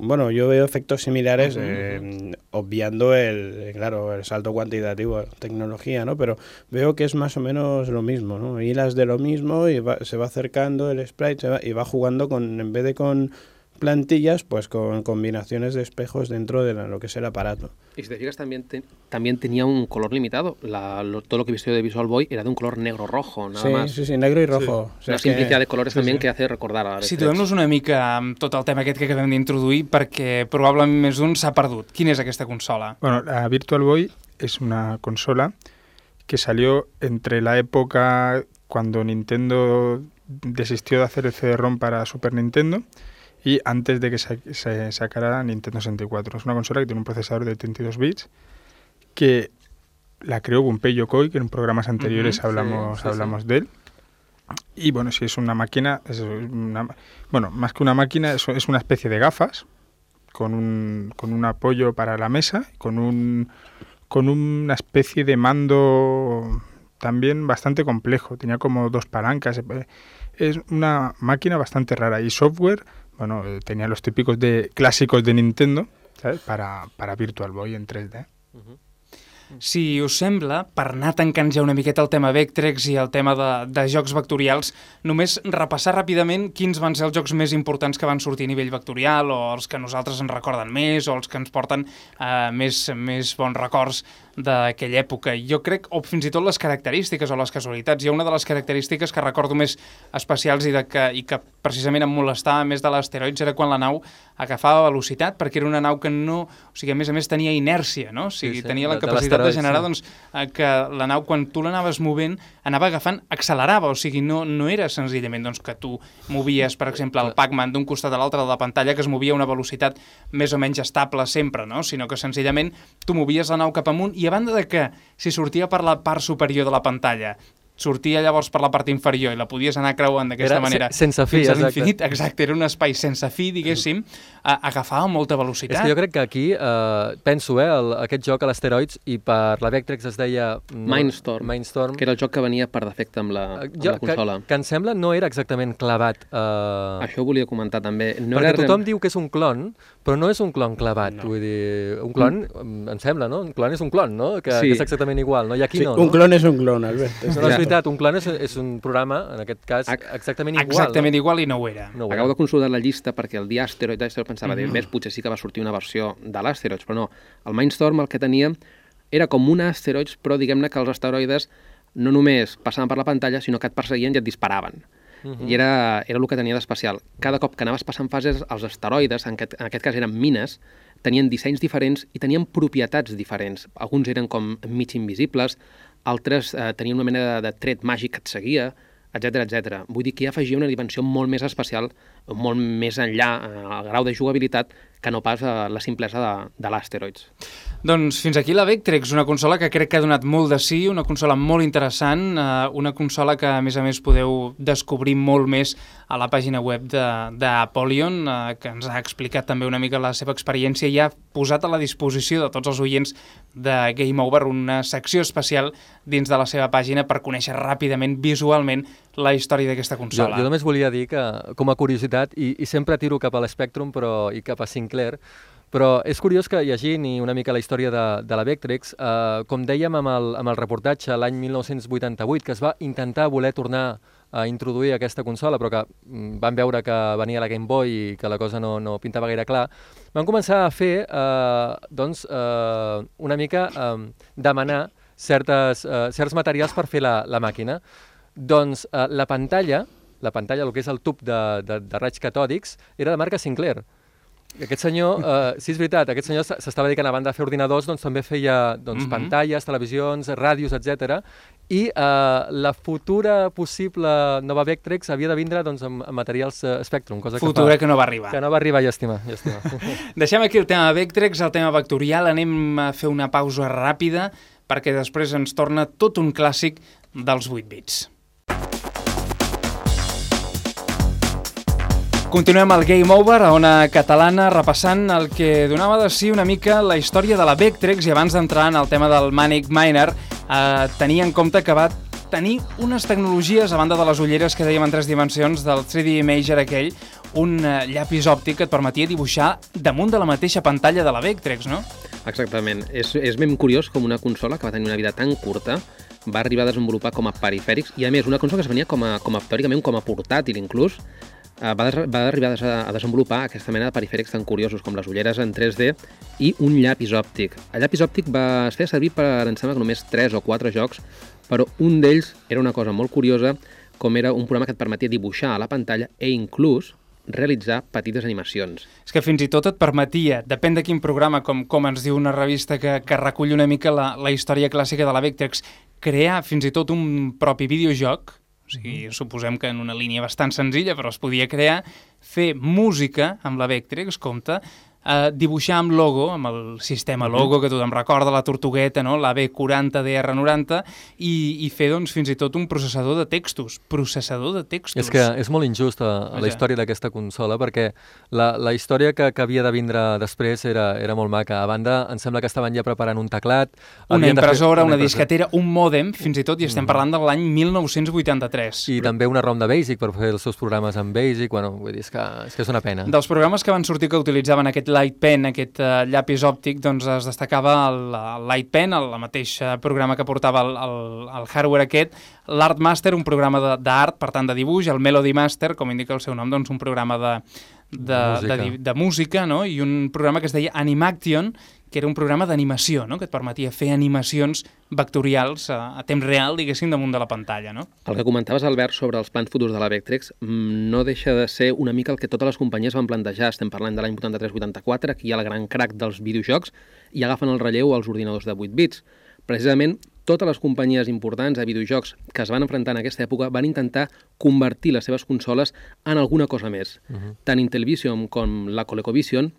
Bueno, yo veo efectos similares, eh, obviando el, claro, el salto cuantitativo, tecnología, ¿no? Pero veo que es más o menos lo mismo, ¿no? Hilas de lo mismo y va- se va acercando el sprite se va- y va jugando con, en vez de con plantillas, pues con combinaciones de espejos dentro de la- lo que es el aparato. Y si te fijas, también, te- también tenía un color limitado. La- lo- todo lo que he visto de Visual Boy era de un color negro-rojo, nada Sí, más. sí, sí, negro y rojo. O sea, Una es que- simplicidad de colores sí, también sí. que hace recordar a. Situem-nos una mica amb tot el tema aquest que acabem d'introduir perquè probablement més d'un s'ha perdut. Quina és aquesta consola? Bueno, la Virtual Boy es una consola que salió entre la época cuando Nintendo desistió de hacer el CD-ROM para Super Nintendo y antes de que sa- se sacara Nintendo 64. Es una consola que tiene un procesador de 32 bits que la creó Gunpei Yokoi, que en programas anteriores hablamos, sí, sí. hablamos de él. Y bueno, si es una máquina, es una- bueno, más que una máquina, es, es una especie de gafas con un, con un apoyo para la mesa, con un con una especie de mando también bastante complejo. Tenía como dos palancas. Es una máquina bastante rara. Y software, bueno, eh, tenía los típicos de clásicos de Nintendo, ¿sabes? Para, para Virtual Boy en 3D. Si us sembla, per anar tancant ja una miqueta el tema Vectrex i el tema de, de jocs vectorials, només repassar ràpidament quins van ser els jocs més importants que van sortir a nivell vectorial o els que nosaltres ens recorden més o els que ens porten eh, més, més bons records d'aquella època. Jo crec, o fins i tot les característiques o les casualitats. Hi ha una de les característiques que recordo més especials i, de que, i que precisament em molestava més de l'asteroids era quan la nau agafava velocitat, perquè era una nau que no... O sigui, a més a més tenia inèrcia, no? O sigui, Sí, sí, tenia la de capacitat de generar, sí. doncs, eh, que la nau, quan tu l'anaves movent, anava agafant, accelerava, o sigui, no, no era senzillament doncs, que tu movies, per exemple, el Pac-Man d'un costat a l'altre de la pantalla, que es movia a una velocitat més o menys estable sempre, no? sinó que senzillament tu movies la nau cap amunt i a banda de que si sortia per la part superior de la pantalla sortia llavors per la part inferior i la podies anar creuant d'aquesta Era manera se- sense fi, fins a exacte. l'infinit, exacte, era un espai sense fi, diguéssim, a, agafava molta velocitat. És que jo crec que aquí, eh, penso, eh, el, aquest joc a l'asteroids, i per la Vectrex es deia... No, Mindstorm, Mindstorm. que era el joc que venia per defecte amb la, Eh, amb jo, la consola. Que, que em sembla no era exactament clavat. Eh, Això ho volia comentar també. No perquè era tothom diu que és un clon, però no és un clon clavat. No. Vull dir, un clon, mm. em sembla, no? Un clon és un clon, no? Que, Sí. que és exactament igual, no? I aquí Sí, no, un no? clon es un clon, Albert. No, no, és veritat, un clon és, és un programa, en aquest cas, exactament igual. Exactament no? igual i no ho era. No ho Acabo era. de consultar la llista perquè el dia Asteroid Asteroid pensava, mm -hmm. ves, potser sí que va sortir una versió de l'Asteroids, però no. El Mindstorm el que tenia era com un Asteroids, però diguem-ne que els asteroides no només passaven per la pantalla, sinó que et perseguien i et disparaven. Mhm. I era, era el que tenia d'especial. Cada cop que anaves passant fases, els asteroides, en aquest, en aquest cas eren mines, tenien dissenys diferents i tenien propietats diferents. Alguns eren com mig invisibles, altres eh, tenien una mena de, de tret màgic que et seguia, etc etc. Vull dir que ja afegia una dimensió molt més especial molt més enllà eh, al grau de jugabilitat que no pas a la simplesa de, de l'Asteroids. Doncs fins aquí la Vectrex, una consola que crec que ha donat molt de sí, una consola molt interessant, eh, una consola que a més a més podeu descobrir molt més a la pàgina web d'Apolion, eh, que ens ha explicat també una mica la seva experiència i ha posat a la disposició de tots els oients de Game Over una secció especial dins de la seva pàgina per conèixer ràpidament, visualment, la història d'aquesta Jo, consola. jo només volia dir que, com a curiositat, i, i sempre tiro cap a l'Spectrum però, i cap a Sinclair, però és curiós que llegint i una mica la història de, de la Vectrex, eh, com dèiem amb el, amb el reportatge l'any 1988, que es va intentar voler tornar a introduir aquesta consola, però que mm, van veure que venia la Game Boy i que la cosa no, no pintava gaire clar, van començar a fer eh, doncs, eh, una mica eh, demanar certes, eh, certs materials per fer la, la màquina. Doncs eh, la pantalla, la pantalla, el que és el tub de, de, de raigs catòdics, era de marca Sinclair. Aquest senyor, eh, sí és veritat, aquest senyor s'estava dedicant a banda de fer ordinadors, doncs també feia doncs, Mhm. pantalles, televisions, ràdios, etc. I eh, la futura possible nova Vectrex havia de vindre doncs, amb, amb materials eh, Spectrum, cosa Futura que, fa, que no va arribar. que no va arribar, llàstima. llàstima. Deixem aquí el tema Vectrex, el tema vectorial, anem a fer una pausa ràpida perquè després ens torna tot un clàssic dels 8 bits. Continuem el Game Over a ona catalana repassant el que donava de si una mica la història de la Vectrex i abans d'entrar en el tema del Manic Miner eh, tenia en compte que va tenir unes tecnologies, a banda de les ulleres que dèiem en tres dimensions, del 3D Imager aquell, un eh, llapis òptic que et permetia dibuixar damunt de la mateixa pantalla de la Vectrex, no? Exactament. És, és ben curiós com una consola que va tenir una vida tan curta va arribar a desenvolupar com a perifèrics i a més una consola que es venia com a, com a teòricament com a portàtil inclús eh, va, des, va arribar a, des- a desenvolupar aquesta mena de perifèrics tan curiosos com les ulleres en 3D i un llapis òptic. El llapis òptic va es servir per, em sembla que només 3 o 4 jocs, però un d'ells era una cosa molt curiosa, com era un programa que et permetia dibuixar a la pantalla e inclús realitzar petites animacions. És que fins i tot et permetia, depèn de quin programa, com, com ens diu una revista que, que recull una mica la, la història clàssica de la Vectrex, crear fins i tot un propi videojoc, o sigui, suposem que en una línia bastant senzilla, però es podia crear, fer música amb la Vectrex, compte, eh, dibuixar amb logo, amb el sistema logo que tothom recorda, la tortugueta, no? la B40DR90, i, i fer doncs, fins i tot un processador de textos. Processador de textos. És que és molt injust a, a la història d'aquesta consola perquè la, la història que, que havia de vindre després era, era molt maca. A banda, em sembla que estaven ja preparant un teclat. Una impressora, una, impressora. disquetera, un mòdem, fins i tot, i estem parlant de l'any 1983. I també una ROM de Basic per fer els seus programes en Basic. Bueno, vull dir, és que és, que és una pena. Dels programes que van sortir que utilitzaven aquest Light Pen, aquest uh, llapis òptic, doncs es destacava el, el Light Pen, el, el mateix eh, programa que portava el, el, el hardware aquest, l'Art Master, un programa de- d'art, per tant de dibuix, el Melody Master, com indica el seu nom, doncs un programa de, de, Música. de, de música, no? i un programa que es deia Animaction, que era un programa d'animació, no? que et permetia fer animacions vectorials a, a temps real, diguéssim, damunt de la pantalla. No? El que comentaves, Albert, sobre els plans futurs de la Vectrex mm, no deixa de ser una mica el que totes les companyies van plantejar. Estem parlant de l'any 83-84, aquí hi ha el gran crack dels videojocs i agafen el relleu als ordinadors de 8 bits. Precisament, totes les companyies importants de videojocs que es van enfrontar en aquesta època van intentar convertir les seves consoles en alguna cosa més. Uh -huh. Tant Intellivision com la ColecoVision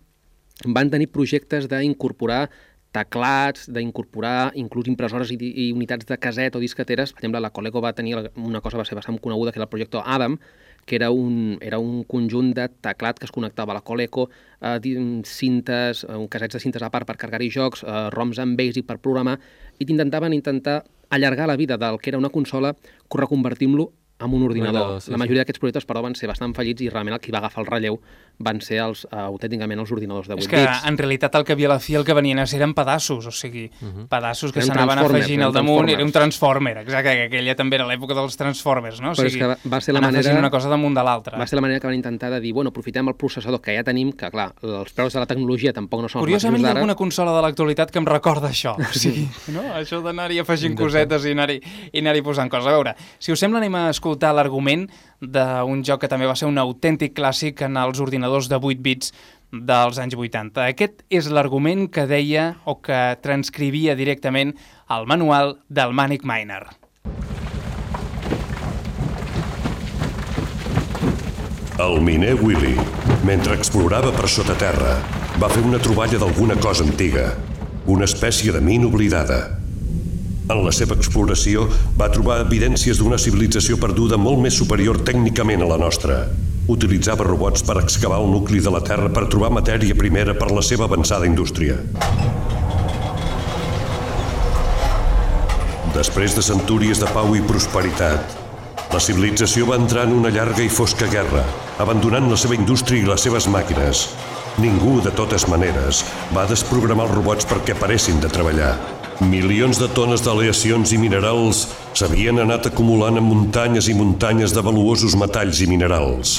van tenir projectes d'incorporar teclats, d'incorporar inclús impressores i, i unitats de caset o disqueteres. Per exemple, la Coleco va tenir una cosa va ser bastant coneguda, que era el projecte Adam, que era un, era un conjunt de teclat que es connectava a la Coleco, eh, cintes, eh, casets de cintes a part per carregar-hi jocs, eh, ROMs en Basic per programar, i intentaven intentar allargar la vida del que era una consola, reconvertim-lo en un ordinador. Ordinador, sí, la sí. majoria d'aquests projectes, però, van ser bastant fallits i realment el qui va agafar el relleu van ser els, uh, autènticament els ordinadors de 8 És que, bits. en realitat, el que havia a la fi el que venien a ser eren pedaços, o sigui, uh Mhm. -huh. pedaços que s'anaven afegint al damunt, era un. Transformer, exacte, que aquella també era l'època dels Transformers, no? O Però és sigui, que va- ser la manera- una cosa damunt de l'altra. Va ser la manera que van intentar de dir, bueno, aprofitem el processador que ja tenim, que clar, els preus de la tecnologia tampoc no són Curiosament, els hi ha mateixos alguna d'ara. consola de l'actualitat que em recorda això. O sigui, no? això d'anar-hi afegint cosetes i anar-hi i anar posant coses. A veure, si us sembla, anem a escoltar l'argument d'un joc que també va ser un autèntic clàssic en els ordinadors de 8 bits dels anys 80. Aquest és l'argument que deia o que transcrivia directament el manual del Manic Miner. El miner Willy, mentre explorava per sota terra, va fer una troballa d'alguna cosa antiga, una espècie de mina oblidada. En la seva exploració va trobar evidències d'una civilització perduda molt més superior tècnicament a la nostra. Utilitzava robots per excavar el nucli de la Terra per trobar matèria primera per la seva avançada indústria. Després de centúries de pau i prosperitat, la civilització va entrar en una llarga i fosca guerra, abandonant la seva indústria i les seves màquines. Ningú, de totes maneres, va desprogramar els robots perquè paressin de treballar. Milions de tones d'aleacions i minerals s'havien anat acumulant en muntanyes i muntanyes de valuosos metalls i minerals.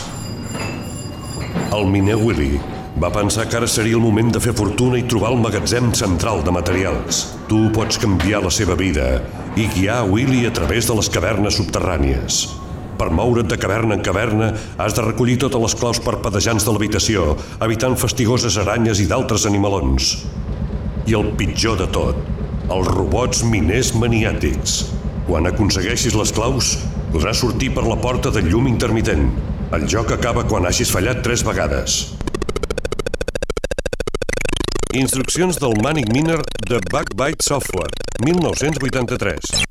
El miner Willy va pensar que ara seria el moment de fer fortuna i trobar el magatzem central de materials. Tu pots canviar la seva vida i guiar Willy a través de les cavernes subterrànies. Per moure't de caverna en caverna, has de recollir totes les claus parpadejants de l'habitació, evitant fastigoses aranyes i d'altres animalons. I el pitjor de tot, els robots miners maniàtics. Quan aconsegueixis les claus, podràs sortir per la porta del llum intermitent. El joc acaba quan hagis fallat tres vegades. Instruccions del Manic Miner de Backbite Software, 1983.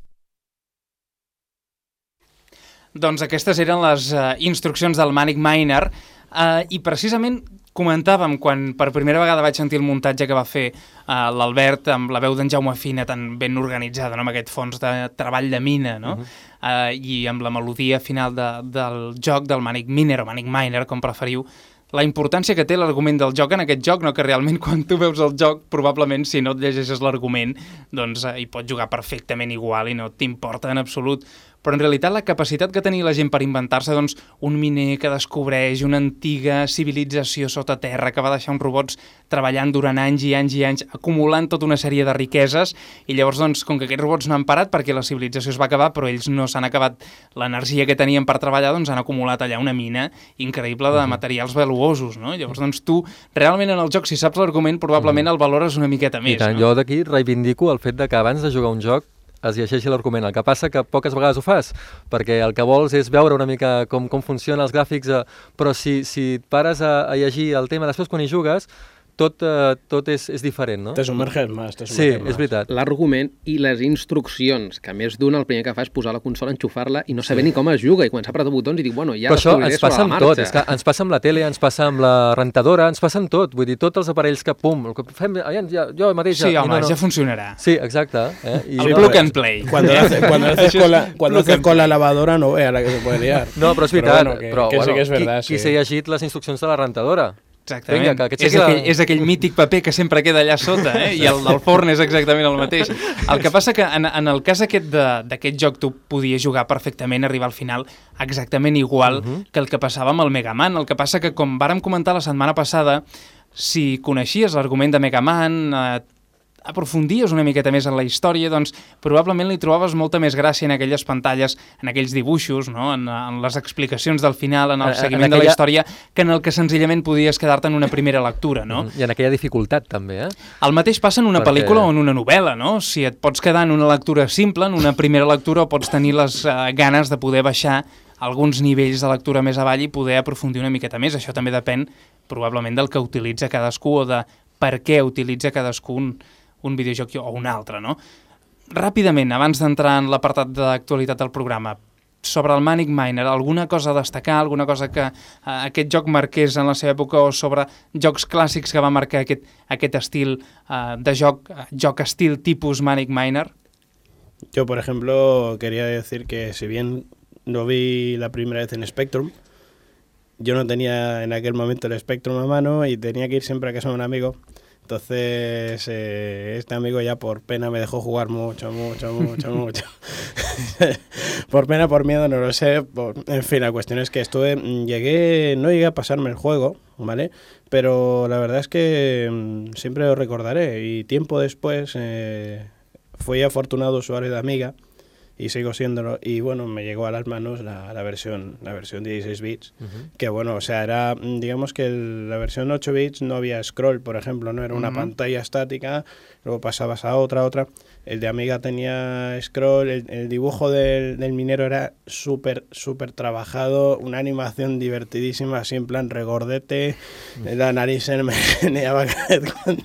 Doncs aquestes eren les uh, instruccions del Manic Miner uh, i precisament comentàvem quan per primera vegada vaig sentir el muntatge que va fer uh, l'Albert amb la veu d'en Jaume Fina tan ben organitzada, no? amb aquest fons de treball de mina, no? Uh -huh. uh, i amb la melodia final de, del joc del Manic Miner o Manic Miner, com preferiu, la importància que té l'argument del joc en aquest joc, no? que realment quan tu veus el joc, probablement si no et llegeixes l'argument, doncs eh, hi pots jugar perfectament igual i no t'importa en absolut però en realitat la capacitat que tenia la gent per inventar-se doncs, un miner que descobreix una antiga civilització sota terra que va deixar uns robots treballant durant anys i anys i anys, acumulant tota una sèrie de riqueses, i llavors, doncs, com que aquests robots no han parat perquè la civilització es va acabar, però ells no s'han acabat l'energia que tenien per treballar, doncs han acumulat allà una mina increïble de materials valuosos, no? Llavors, doncs, tu, realment en el joc, si saps l'argument, probablement el valores una miqueta més. I tant, no? jo d'aquí reivindico el fet de que abans de jugar un joc es llegeixi l'argument. El que passa que poques vegades ho fas, perquè el que vols és veure una mica com, com funcionen els gràfics, eh, però si, si et pares a, a llegir el tema després quan hi jugues, tot, eh, tot és, és diferent, no? Te sumerges más, te Sí, és veritat. L'argument i les instruccions, que a més d'un el primer que fa és posar la consola, enxufar-la i no saber ni com es juga i començar a apretar botons i dic, bueno, ja Però això ens passa amb la tot, és que ens passa amb la tele, ens passa amb la rentadora, ens passa amb tot, vull dir, tots els aparells que, pum, el que fem, ja, ja, jo mateix... Sí, ja, i home, ja funcionarà. Sí, exacte. Eh? El plug and play. Cuando, lo haces, con la, cuando plug haces con la lavadora, no vea la que se puede liar. No, però és veritat, bueno, que, però, que bueno, sí que és qui, verdad, qui sí. s'ha llegit les instruccions de la rentadora? Exactament. Vinga, que és, aquell, és aquell mític paper que sempre queda allà sota, eh? i el del forn és exactament el mateix. El que passa que en, en el cas aquest de- d'aquest joc tu podies jugar perfectament, arribar al final exactament igual uh -huh. que el que passava amb el Mega Man. El que passa que, com vàrem comentar la setmana passada, si coneixies l'argument de Mega Man, eh, aprofundies una miqueta més en la història, doncs probablement li trobaves molta més gràcia en aquelles pantalles, en aquells dibuixos, no? en, en les explicacions del final, en el En- en seguiment de la aquella- història, que en el que senzillament podies quedar-te en una primera lectura, no? I en aquella dificultat, també, eh? El mateix passa en una Perquè- pel·lícula o en una novel·la, no? Si et pots quedar en una lectura simple, en una primera lectura, o pots tenir les uh, ganes de poder baixar alguns nivells de lectura més avall i poder aprofundir una miqueta més. Això també depèn probablement del que utilitza cadascú o de per què utilitza cadascú un, videojoc o un altre, no? Ràpidament, abans d'entrar en l'apartat d'actualitat del programa, sobre el Manic Miner, alguna cosa a destacar, alguna cosa que eh, aquest joc marqués en la seva època o sobre jocs clàssics que va marcar aquest, aquest estil eh, de joc, joc estil tipus Manic Miner? Yo, por ejemplo, quería decir que si bien lo vi la primera vez en Spectrum, yo no tenía en aquel momento el Spectrum a mano y tenía que ir siempre a casa de un amigo. Entonces, eh, este amigo ya por pena me dejó jugar mucho, mucho, mucho, mucho. por pena, por miedo, no lo sé. por- en fin, la cuestión es que estuve, mm, llegué, no llegué a pasarme el juego, ¿vale? Pero la verdad es que mm, siempre lo recordaré. Y tiempo después eh, fui afortunado usuario de Amiga y sigo siéndolo. Y bueno, me llegó a las manos la, la versión la versión 16 bits, que bueno, o sea, era, mm, digamos que el- la versión 8 bits no había scroll, por ejemplo, no era una pantalla estática, luego pasabas a otra, otra. El de Amiga tenía scroll, el, el dibujo del, del minero era súper, súper trabajado, una animación divertidísima, así en plan regordete, la nariz se me meneaba cuando-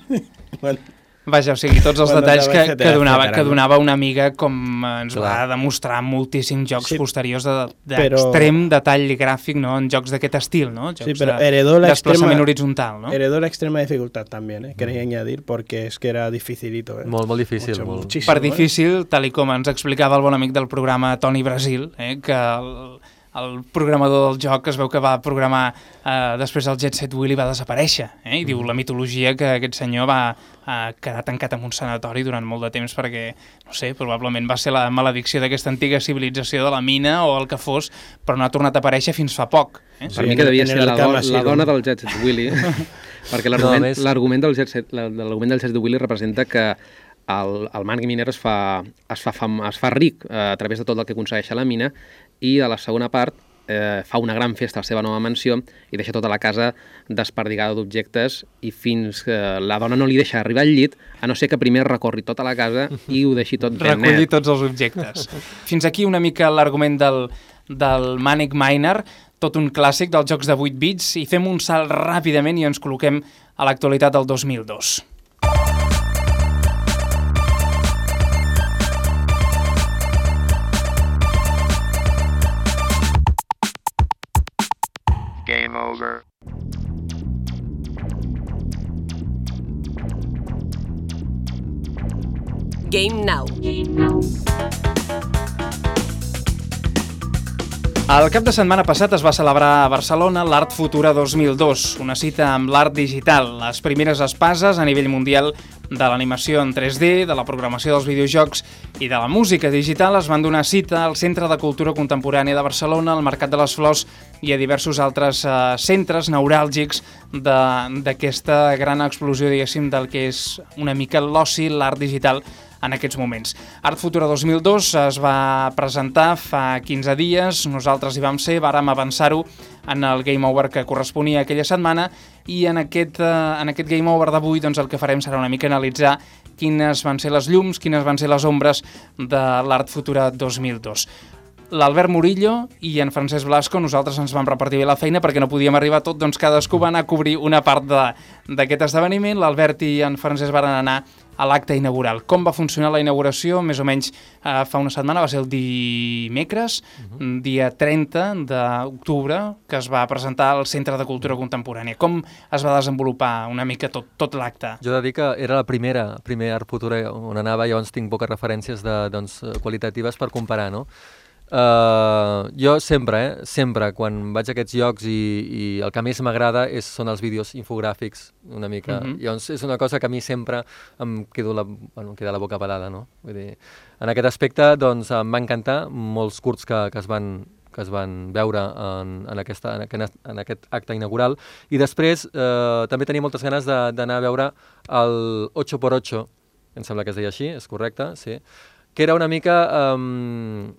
cuando- Vaja, o sigui, tots els Quan detalls que, que, donava, que donava una amiga com ens va Clar. demostrar moltíssims jocs Sí, posteriors de- però- d'extrem detall gràfic, no? en jocs d'aquest estil, no? jocs Sí, pero de heredó la desplaçament extrema, horitzontal. No? Heredó la extrema dificultad también, ¿eh? quería añadir, porque es que era dificilito. ¿eh? Molt, molt difícil. Mucho, molt. per ¿eh? difícil, tal i com ens explicava el bon amic del programa Toni Brasil, eh, que el, el programador del joc es veu que va programar eh, després el Jet Set i va desaparèixer. Eh? I diu la mitologia que aquest senyor va eh, quedar tancat en un sanatori durant molt de temps perquè, no sé, probablement va ser la maledicció d'aquesta antiga civilització de la mina o el que fos, però no ha tornat a aparèixer fins fa poc. Eh? Per mi que devia ser la, do la dona del Jet Set Willy, perquè No, a l'argument més- l'argument del Jet Set, la- l'argument del Jet Set Willy representa que el, el Marc Miner es fa, es, fa fam, es fa ric eh, a través de tot el que aconsegueix a la mina i a la segona part eh, fa una gran festa a la seva nova mansió i deixa tota la casa desperdigada d'objectes i fins que la dona no li deixa arribar al llit, a no ser que primer recorri tota la casa i ho deixi tot ben recollir net. tots els objectes. Fins aquí una mica l'argument del, del Manic Miner, tot un clàssic dels jocs de 8 bits, i fem un salt ràpidament i ens col·loquem a l'actualitat del 2002. Game over. Game Now. El cap de setmana passat es va celebrar a Barcelona l'Art Futura 2002, una cita amb l'art digital, les primeres espases a nivell mundial de l'animació en 3D, de la programació dels videojocs i de la música digital es van donar cita al Centre de Cultura Contemporània de Barcelona, al Mercat de les Flors i a diversos altres eh, centres neuràlgics d'aquesta gran explosió, diguéssim, del que és una mica l'oci, l'art digital en aquests moments. Art Futura 2002 es va presentar fa 15 dies, nosaltres hi vam ser, vàrem avançar-ho en el Game Over que corresponia aquella setmana i en aquest, eh, en aquest Game Over d'avui doncs, el que farem serà una mica analitzar quines van ser les llums, quines van ser les ombres de l'Art Futura 2002 l'Albert Murillo i en Francesc Blasco, nosaltres ens vam repartir bé la feina perquè no podíem arribar tot, doncs cadascú va anar a cobrir una part d'aquest esdeveniment. L'Albert i en Francesc van anar a l'acte inaugural. Com va funcionar la inauguració? Més o menys eh, fa una setmana, va ser el dimecres, dia 30 d'octubre, que es va presentar al Centre de Cultura Contemporània. Com es va desenvolupar una mica tot, tot l'acte? Jo he de dir que era la primera, primer Art Futura on anava, llavors tinc poques referències de, doncs, qualitatives per comparar, no? Uh, jo sempre, eh, sempre, quan vaig a aquests llocs i, i el que més m'agrada són els vídeos infogràfics, una mica. Mhm. Llavors és una cosa que a mi sempre em, quedo la, bueno, em queda la boca badada, no? Vull dir, en aquest aspecte, doncs, em va encantar molts curts que, que es van que es van veure en, en, aquesta, en, aquest, en aquest acte inaugural. I després eh, també tenia moltes ganes d'anar a veure el 8x8, em sembla que es deia així, és correcte, sí, que era una mica um,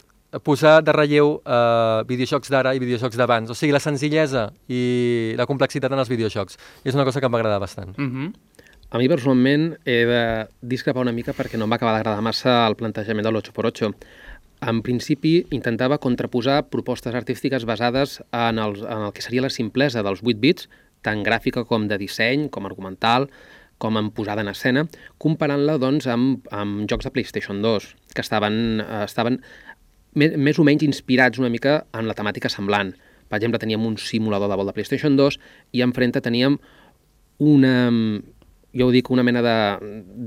posar de relleu uh, videojocs d'ara i videojocs d'abans. O sigui, la senzillesa i la complexitat en els videojocs. I és una cosa que em va agradar bastant. Mm -hmm. A mi personalment he de discrepar una mica perquè no em va acabar d'agradar massa el plantejament de l'8x8. En principi intentava contraposar propostes artístiques basades en, els, en el que seria la simplesa dels 8 bits, tant gràfica com de disseny, com argumental, com en posada en escena, comparant-la doncs, amb, amb jocs de PlayStation 2, que estaven, eh, estaven més, més o menys inspirats una mica en la temàtica semblant. Per exemple, teníem un simulador de vol de PlayStation 2 i enfrente teníem una, jo ho dic, una mena de,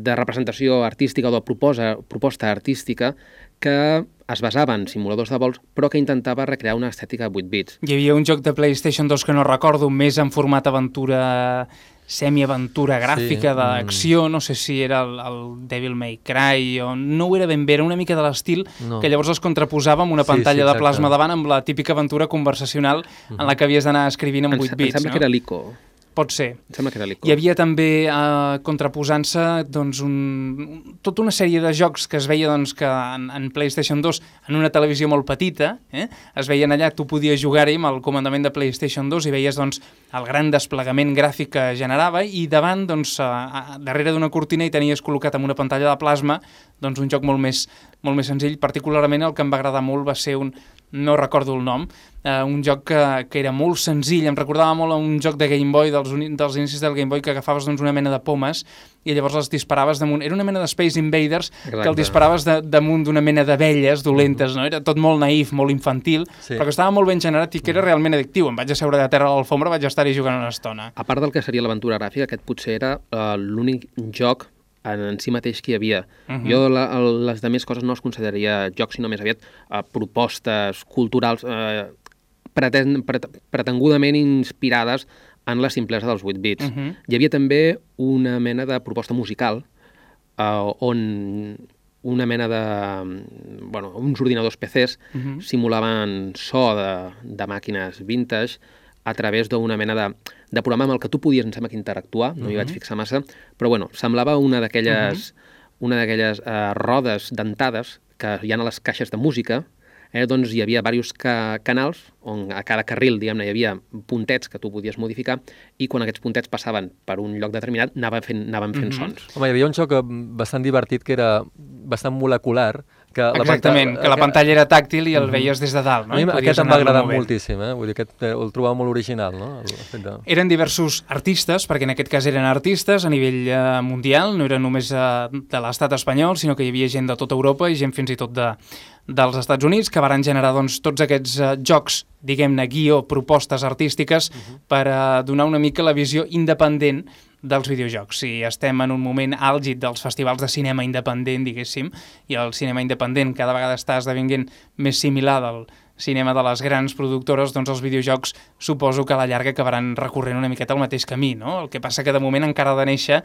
de representació artística o de proposa, proposta artística que es basava en simuladors de vols, però que intentava recrear una estètica de 8 bits. Hi havia un joc de PlayStation 2 que no recordo, més en format aventura semi-aventura gràfica Sí, d'acció, no sé si era el, el Devil May Cry o no ho era ben bé, era una mica de l'estil No. que llavors es contraposava amb una Sí, pantalla sí, de plasma davant amb la típica aventura conversacional en la que havies d'anar escrivint amb Em, 8 em bits, sembla no? que era l'ICO. Pot ser. Em sembla que era l'Ico. Hi havia també, eh, contraposant-se, doncs, un, un, tota una sèrie de jocs que es veia doncs, que en, en PlayStation 2, en una televisió molt petita, eh, es veien allà, tu podies jugar-hi amb el comandament de PlayStation 2 i veies doncs, el gran desplegament gràfic que generava i davant, doncs, a, a, darrere d'una cortina hi tenies col·locat amb una pantalla de plasma doncs, un joc molt més, molt més senzill. Particularment el que em va agradar molt va ser un, no recordo el nom, eh, un joc que, que era molt senzill, em recordava molt a un joc de Game Boy, dels, dels inicis del Game Boy, que agafaves doncs, una mena de pomes i llavors les disparaves damunt. Era una mena de Space Invaders que Exacte. el disparaves de, damunt d'una mena d'abelles dolentes, no? Era tot molt naïf, molt infantil, Sí. però que estava molt ben generat i que era realment addictiu. Em vaig asseure de terra a l'alfombra, vaig estar-hi jugant una estona. A part del que seria l'aventura gràfica, aquest potser era uh, l'únic joc en, en si mateix que hi havia. Uh Mhm. -huh. Jo la, les altres coses no es consideraria jocs, sinó més aviat uh, propostes culturals uh, preten, pret, pretengudament inspirades en la simplesa dels 8 bits. Uh -huh. Hi havia també una mena de proposta musical uh, on una mena de... Bueno, uns ordinadors PCs Uh -huh. simulaven so de, de màquines vintage a través d'una mena de, de programa amb el que tu podies, em sembla que interactuar, no hi vaig Mhm. fixar massa, però bueno, semblava una d'aquelles una d'aquelles uh, rodes dentades que hi ha a les caixes de música, eh, doncs hi havia diversos ca canals on a cada carril, diguem-ne, hi havia puntets que tu podies modificar i quan aquests puntets passaven per un lloc determinat anava fent, anaven fent Mhm. sons. Home, hi havia un joc eh, bastant divertit que era bastant molecular. Que la Exactament, pantalla- que la pantalla era tàctil i el Mhm. veies des de dalt, no? A mi aquest em va agradar moltíssim, eh? Vull dir, aquest eh, el trobava molt original, no? El de... Eren diversos artistes, perquè en aquest cas eren artistes a nivell eh, mundial, no eren només eh, de l'estat espanyol, sinó que hi havia gent de tota Europa i gent fins i tot de, dels Estats Units, que varen generar doncs, tots aquests eh, jocs, diguem-ne, guió, propostes artístiques, per eh, donar una mica la visió independent dels videojocs. Si estem en un moment àlgid dels festivals de cinema independent, diguéssim, i el cinema independent cada vegada està esdevenint més similar del cinema de les grans productores, doncs els videojocs suposo que a la llarga acabaran recorrent una miqueta al mateix camí, no? El que passa que de moment encara ha de néixer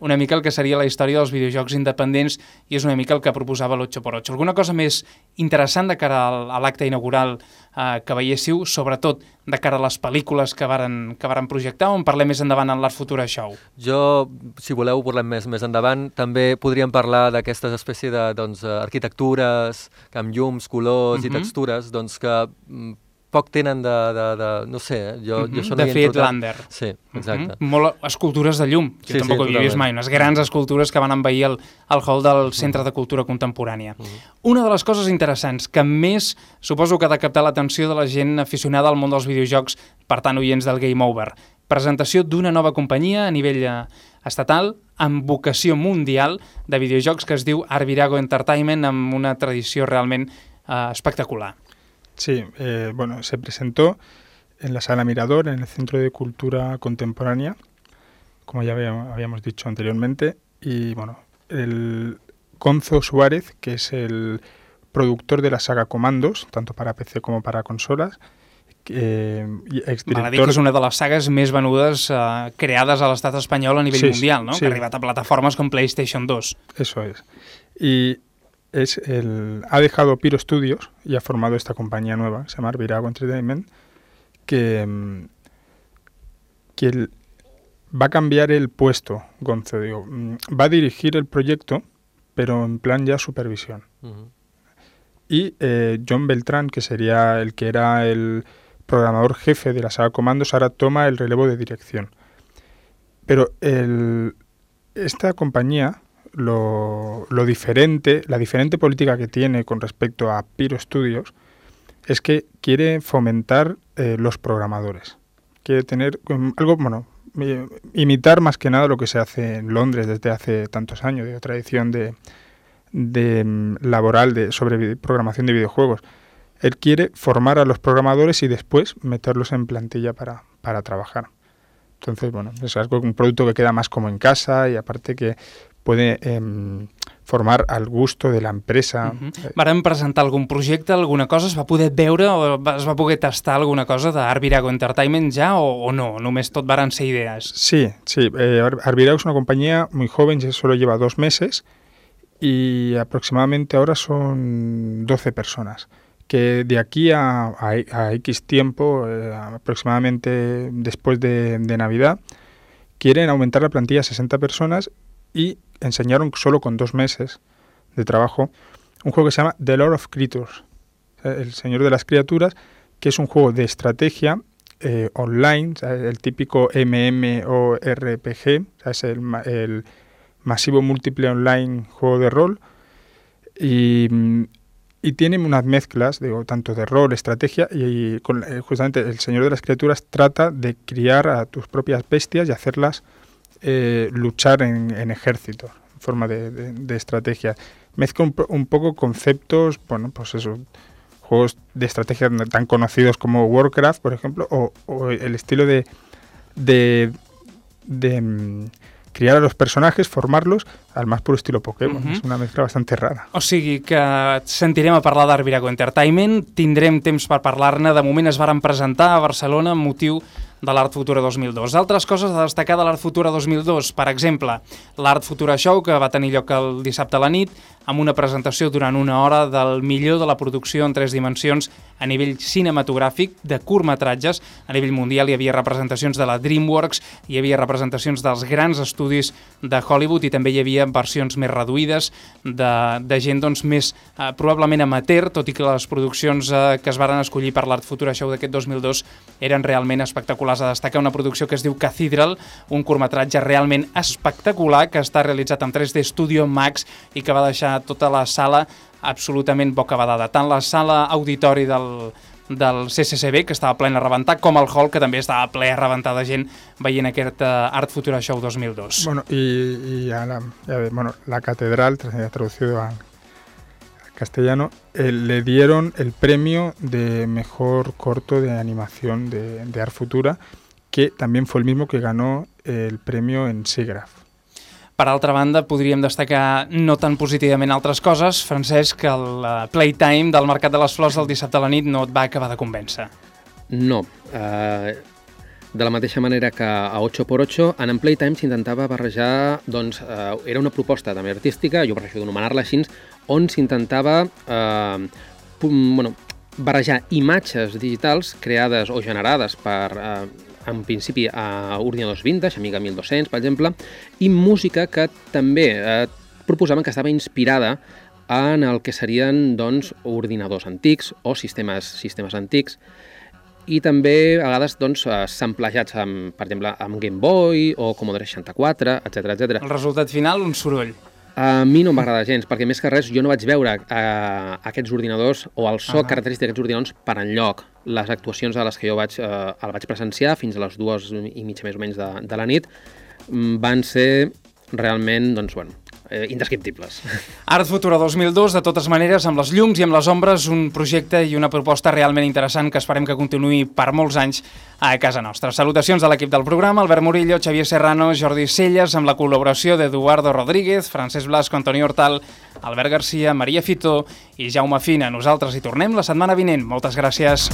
una mica el que seria la història dels videojocs independents i és una mica el que proposava l'8x8. Alguna cosa més interessant de cara a l'acte inaugural eh, que veiéssiu, sobretot de cara a les pel·lícules que varen, que varen projectar, o en parlem més endavant en l'Art Futura Show? Jo, si voleu, parlem més més endavant. També podríem parlar d'aquestes espècie de doncs, arquitectures, amb llums, colors Mhm. i textures, doncs que mm, poc tenen de... de, de no sé, eh? jo, Mhm, jo això no de tant. Lander. Sí, exacte. Mhm. Molt escultures de llum. Jo Sí, tampoc sí, ho havia vist mai. Unes grans escultures que van envair el, el hall del Centre de Cultura Contemporània. Una de les coses interessants que més suposo que ha de captar l'atenció de la gent aficionada al món dels videojocs, per tant, oients del Game Over. Presentació d'una nova companyia a nivell eh, estatal amb vocació mundial de videojocs que es diu Arvirago Entertainment amb una tradició realment eh, espectacular. Sí, eh, bueno, se presentó en la Sala Mirador, en el Centro de Cultura Contemporánea, como ya habíamos, dicho anteriormente, y bueno, el Gonzo Suárez, que es el productor de la saga Comandos, tanto para PC como para dir que exdirector... és una de les sagues més venudes eh, creades a l'estat espanyol a nivell Sí, mundial, no? sí. que ha arribat a plataformes com PlayStation 2. Eso es. Y es el, ha dejado Piro Studios y ha formado esta compañía nueva, se llama Virago Entertainment, que, mm, que el- va a cambiar el puesto, Gonzo. Digo, mm, va a dirigir el proyecto, pero en plan ya supervisión. Y eh, John Beltrán, que sería el que era el programador jefe de la saga Comandos, ahora toma el relevo de dirección. Pero el- esta compañía, lo, diferente, la diferente política que tiene con respecto a Piro Studios, es que quiere fomentar eh, los programadores. Quiere tener um, algo, bueno, imitar más que nada lo que se hace en Londres desde hace tantos años, de tradición de, de, mm, laboral de, sobre programación de videojuegos. Él quiere formar a los programadores y después meterlos en plantilla para, para trabajar. Entonces, bueno, es algo, un producto que queda más como en casa y aparte que puede em, formar al gusto de la empresa. Mhm. Eh, Varen presentar algun projecte, alguna cosa? Es va poder veure o va- es va poder tastar alguna cosa d'Arvirago Entertainment ja o, o no? Només tot varen ser idees? Sí, sí. Eh, Ar- Arvirago es una compañía muy joven, ya solo lleva dos meses y aproximadamente ahora son 12 personas que de aquí a, a- a X tiempo, eh, aproximadamente después de, de Navidad, quieren aumentar la plantilla a 60 personas y enseñaron solo con dos meses de trabajo un juego que se llama The Lord of Creatures, eh, el Señor de las Criaturas, que es un juego de estrategia eh, online, el típico MMORPG, es el, el masivo múltiple online juego de rol, y, mm, y tiene unas mezclas, digo, tanto de rol, estrategia, y, y con- eh, justamente el Señor de las Criaturas trata de criar a tus propias bestias y hacerlas eh, luchar en, en ejército, en forma de, de- de estrategia. Mezcla un, un poco conceptos, bueno, pues eso, juegos de estrategia tan conocidos como Warcraft, por ejemplo, o, o el estilo de, de, de, mm, criar a los personajes, formarlos al más puro estilo Pokémon. Mhm. És una mezcla bastante rara. O sigui que sentirem a parlar d'Arbirago Entertainment, tindrem temps per parlar-ne. De moment es varen presentar a Barcelona amb motiu de l'Art Futura 2002. Altres coses a destacar de l'Art Futura 2002, per exemple, l'Art Futura Show, que va tenir lloc el dissabte a la nit, amb una presentació durant una hora del millor de la producció en tres dimensions a nivell cinematogràfic, de curtmetratges. A nivell mundial hi havia representacions de la DreamWorks, hi havia representacions dels grans estudis de Hollywood i també hi havia versions més reduïdes de, de gent doncs, més eh, probablement amateur, tot i que les produccions eh, que es varen escollir per l'Art Futura Show d'aquest 2002 eren realment espectaculars. A destacar una producció que es diu Cathedral, un curtmetratge realment espectacular que està realitzat amb 3D Studio Max i que va deixar tota la sala absolutament bocabadada. Tant la sala auditori del, del CCCB, que estava plena a rebentar, com el hall, que també estava ple a rebentar de gent veient aquest uh, Art Futura Show 2002. Bueno, y, y a la, ya ve- bueno, la catedral, tra- traducido a, a castellano, eh, le dieron el premio de mejor corto de animación de, de Art Futura, que también fue el mismo que ganó el premio en SIGGRAPH. Per altra banda, podríem destacar no tan positivament altres coses. Francesc, que el uh, Playtime del Mercat de les Flors del dissabte a la nit no et va acabar de convèncer. No. Uh, de la mateixa manera que a 8x8, en en Playtime s'intentava barrejar, doncs, uh, era una proposta també artística, jo prefereixo d'anomenar-la així, on s'intentava uh, bueno, barrejar imatges digitals creades o generades per, uh, en principi, a ordinadors vintage, Amiga 1200, per exemple, i música que també eh, proposaven que estava inspirada en el que serien doncs, ordinadors antics o sistemes, sistemes antics i també a vegades doncs, eh, samplejats amb, per exemple, amb Game Boy o Commodore 64, etc etc. El resultat final, un soroll. A mi no m'agrada gens, perquè més que res jo no vaig veure eh, aquests ordinadors o el so Ah. característic d'aquests ordinadors per enlloc. Les actuacions a les que jo vaig, eh, el vaig presenciar fins a les dues i mitja més o menys de, de la nit mm, van ser realment, doncs, bueno, eh, indescriptibles. Art Futura 2002, de totes maneres, amb les llums i amb les ombres, un projecte i una proposta realment interessant que esperem que continuï per molts anys a casa nostra. Salutacions a l'equip del programa, Albert Murillo, Xavier Serrano, Jordi Celles, amb la col·laboració d'Eduardo Rodríguez, Francesc Blasco, Antoni Hortal, Albert Garcia, Maria Fitó i Jaume Fina. Nosaltres hi tornem la setmana vinent. Moltes gràcies.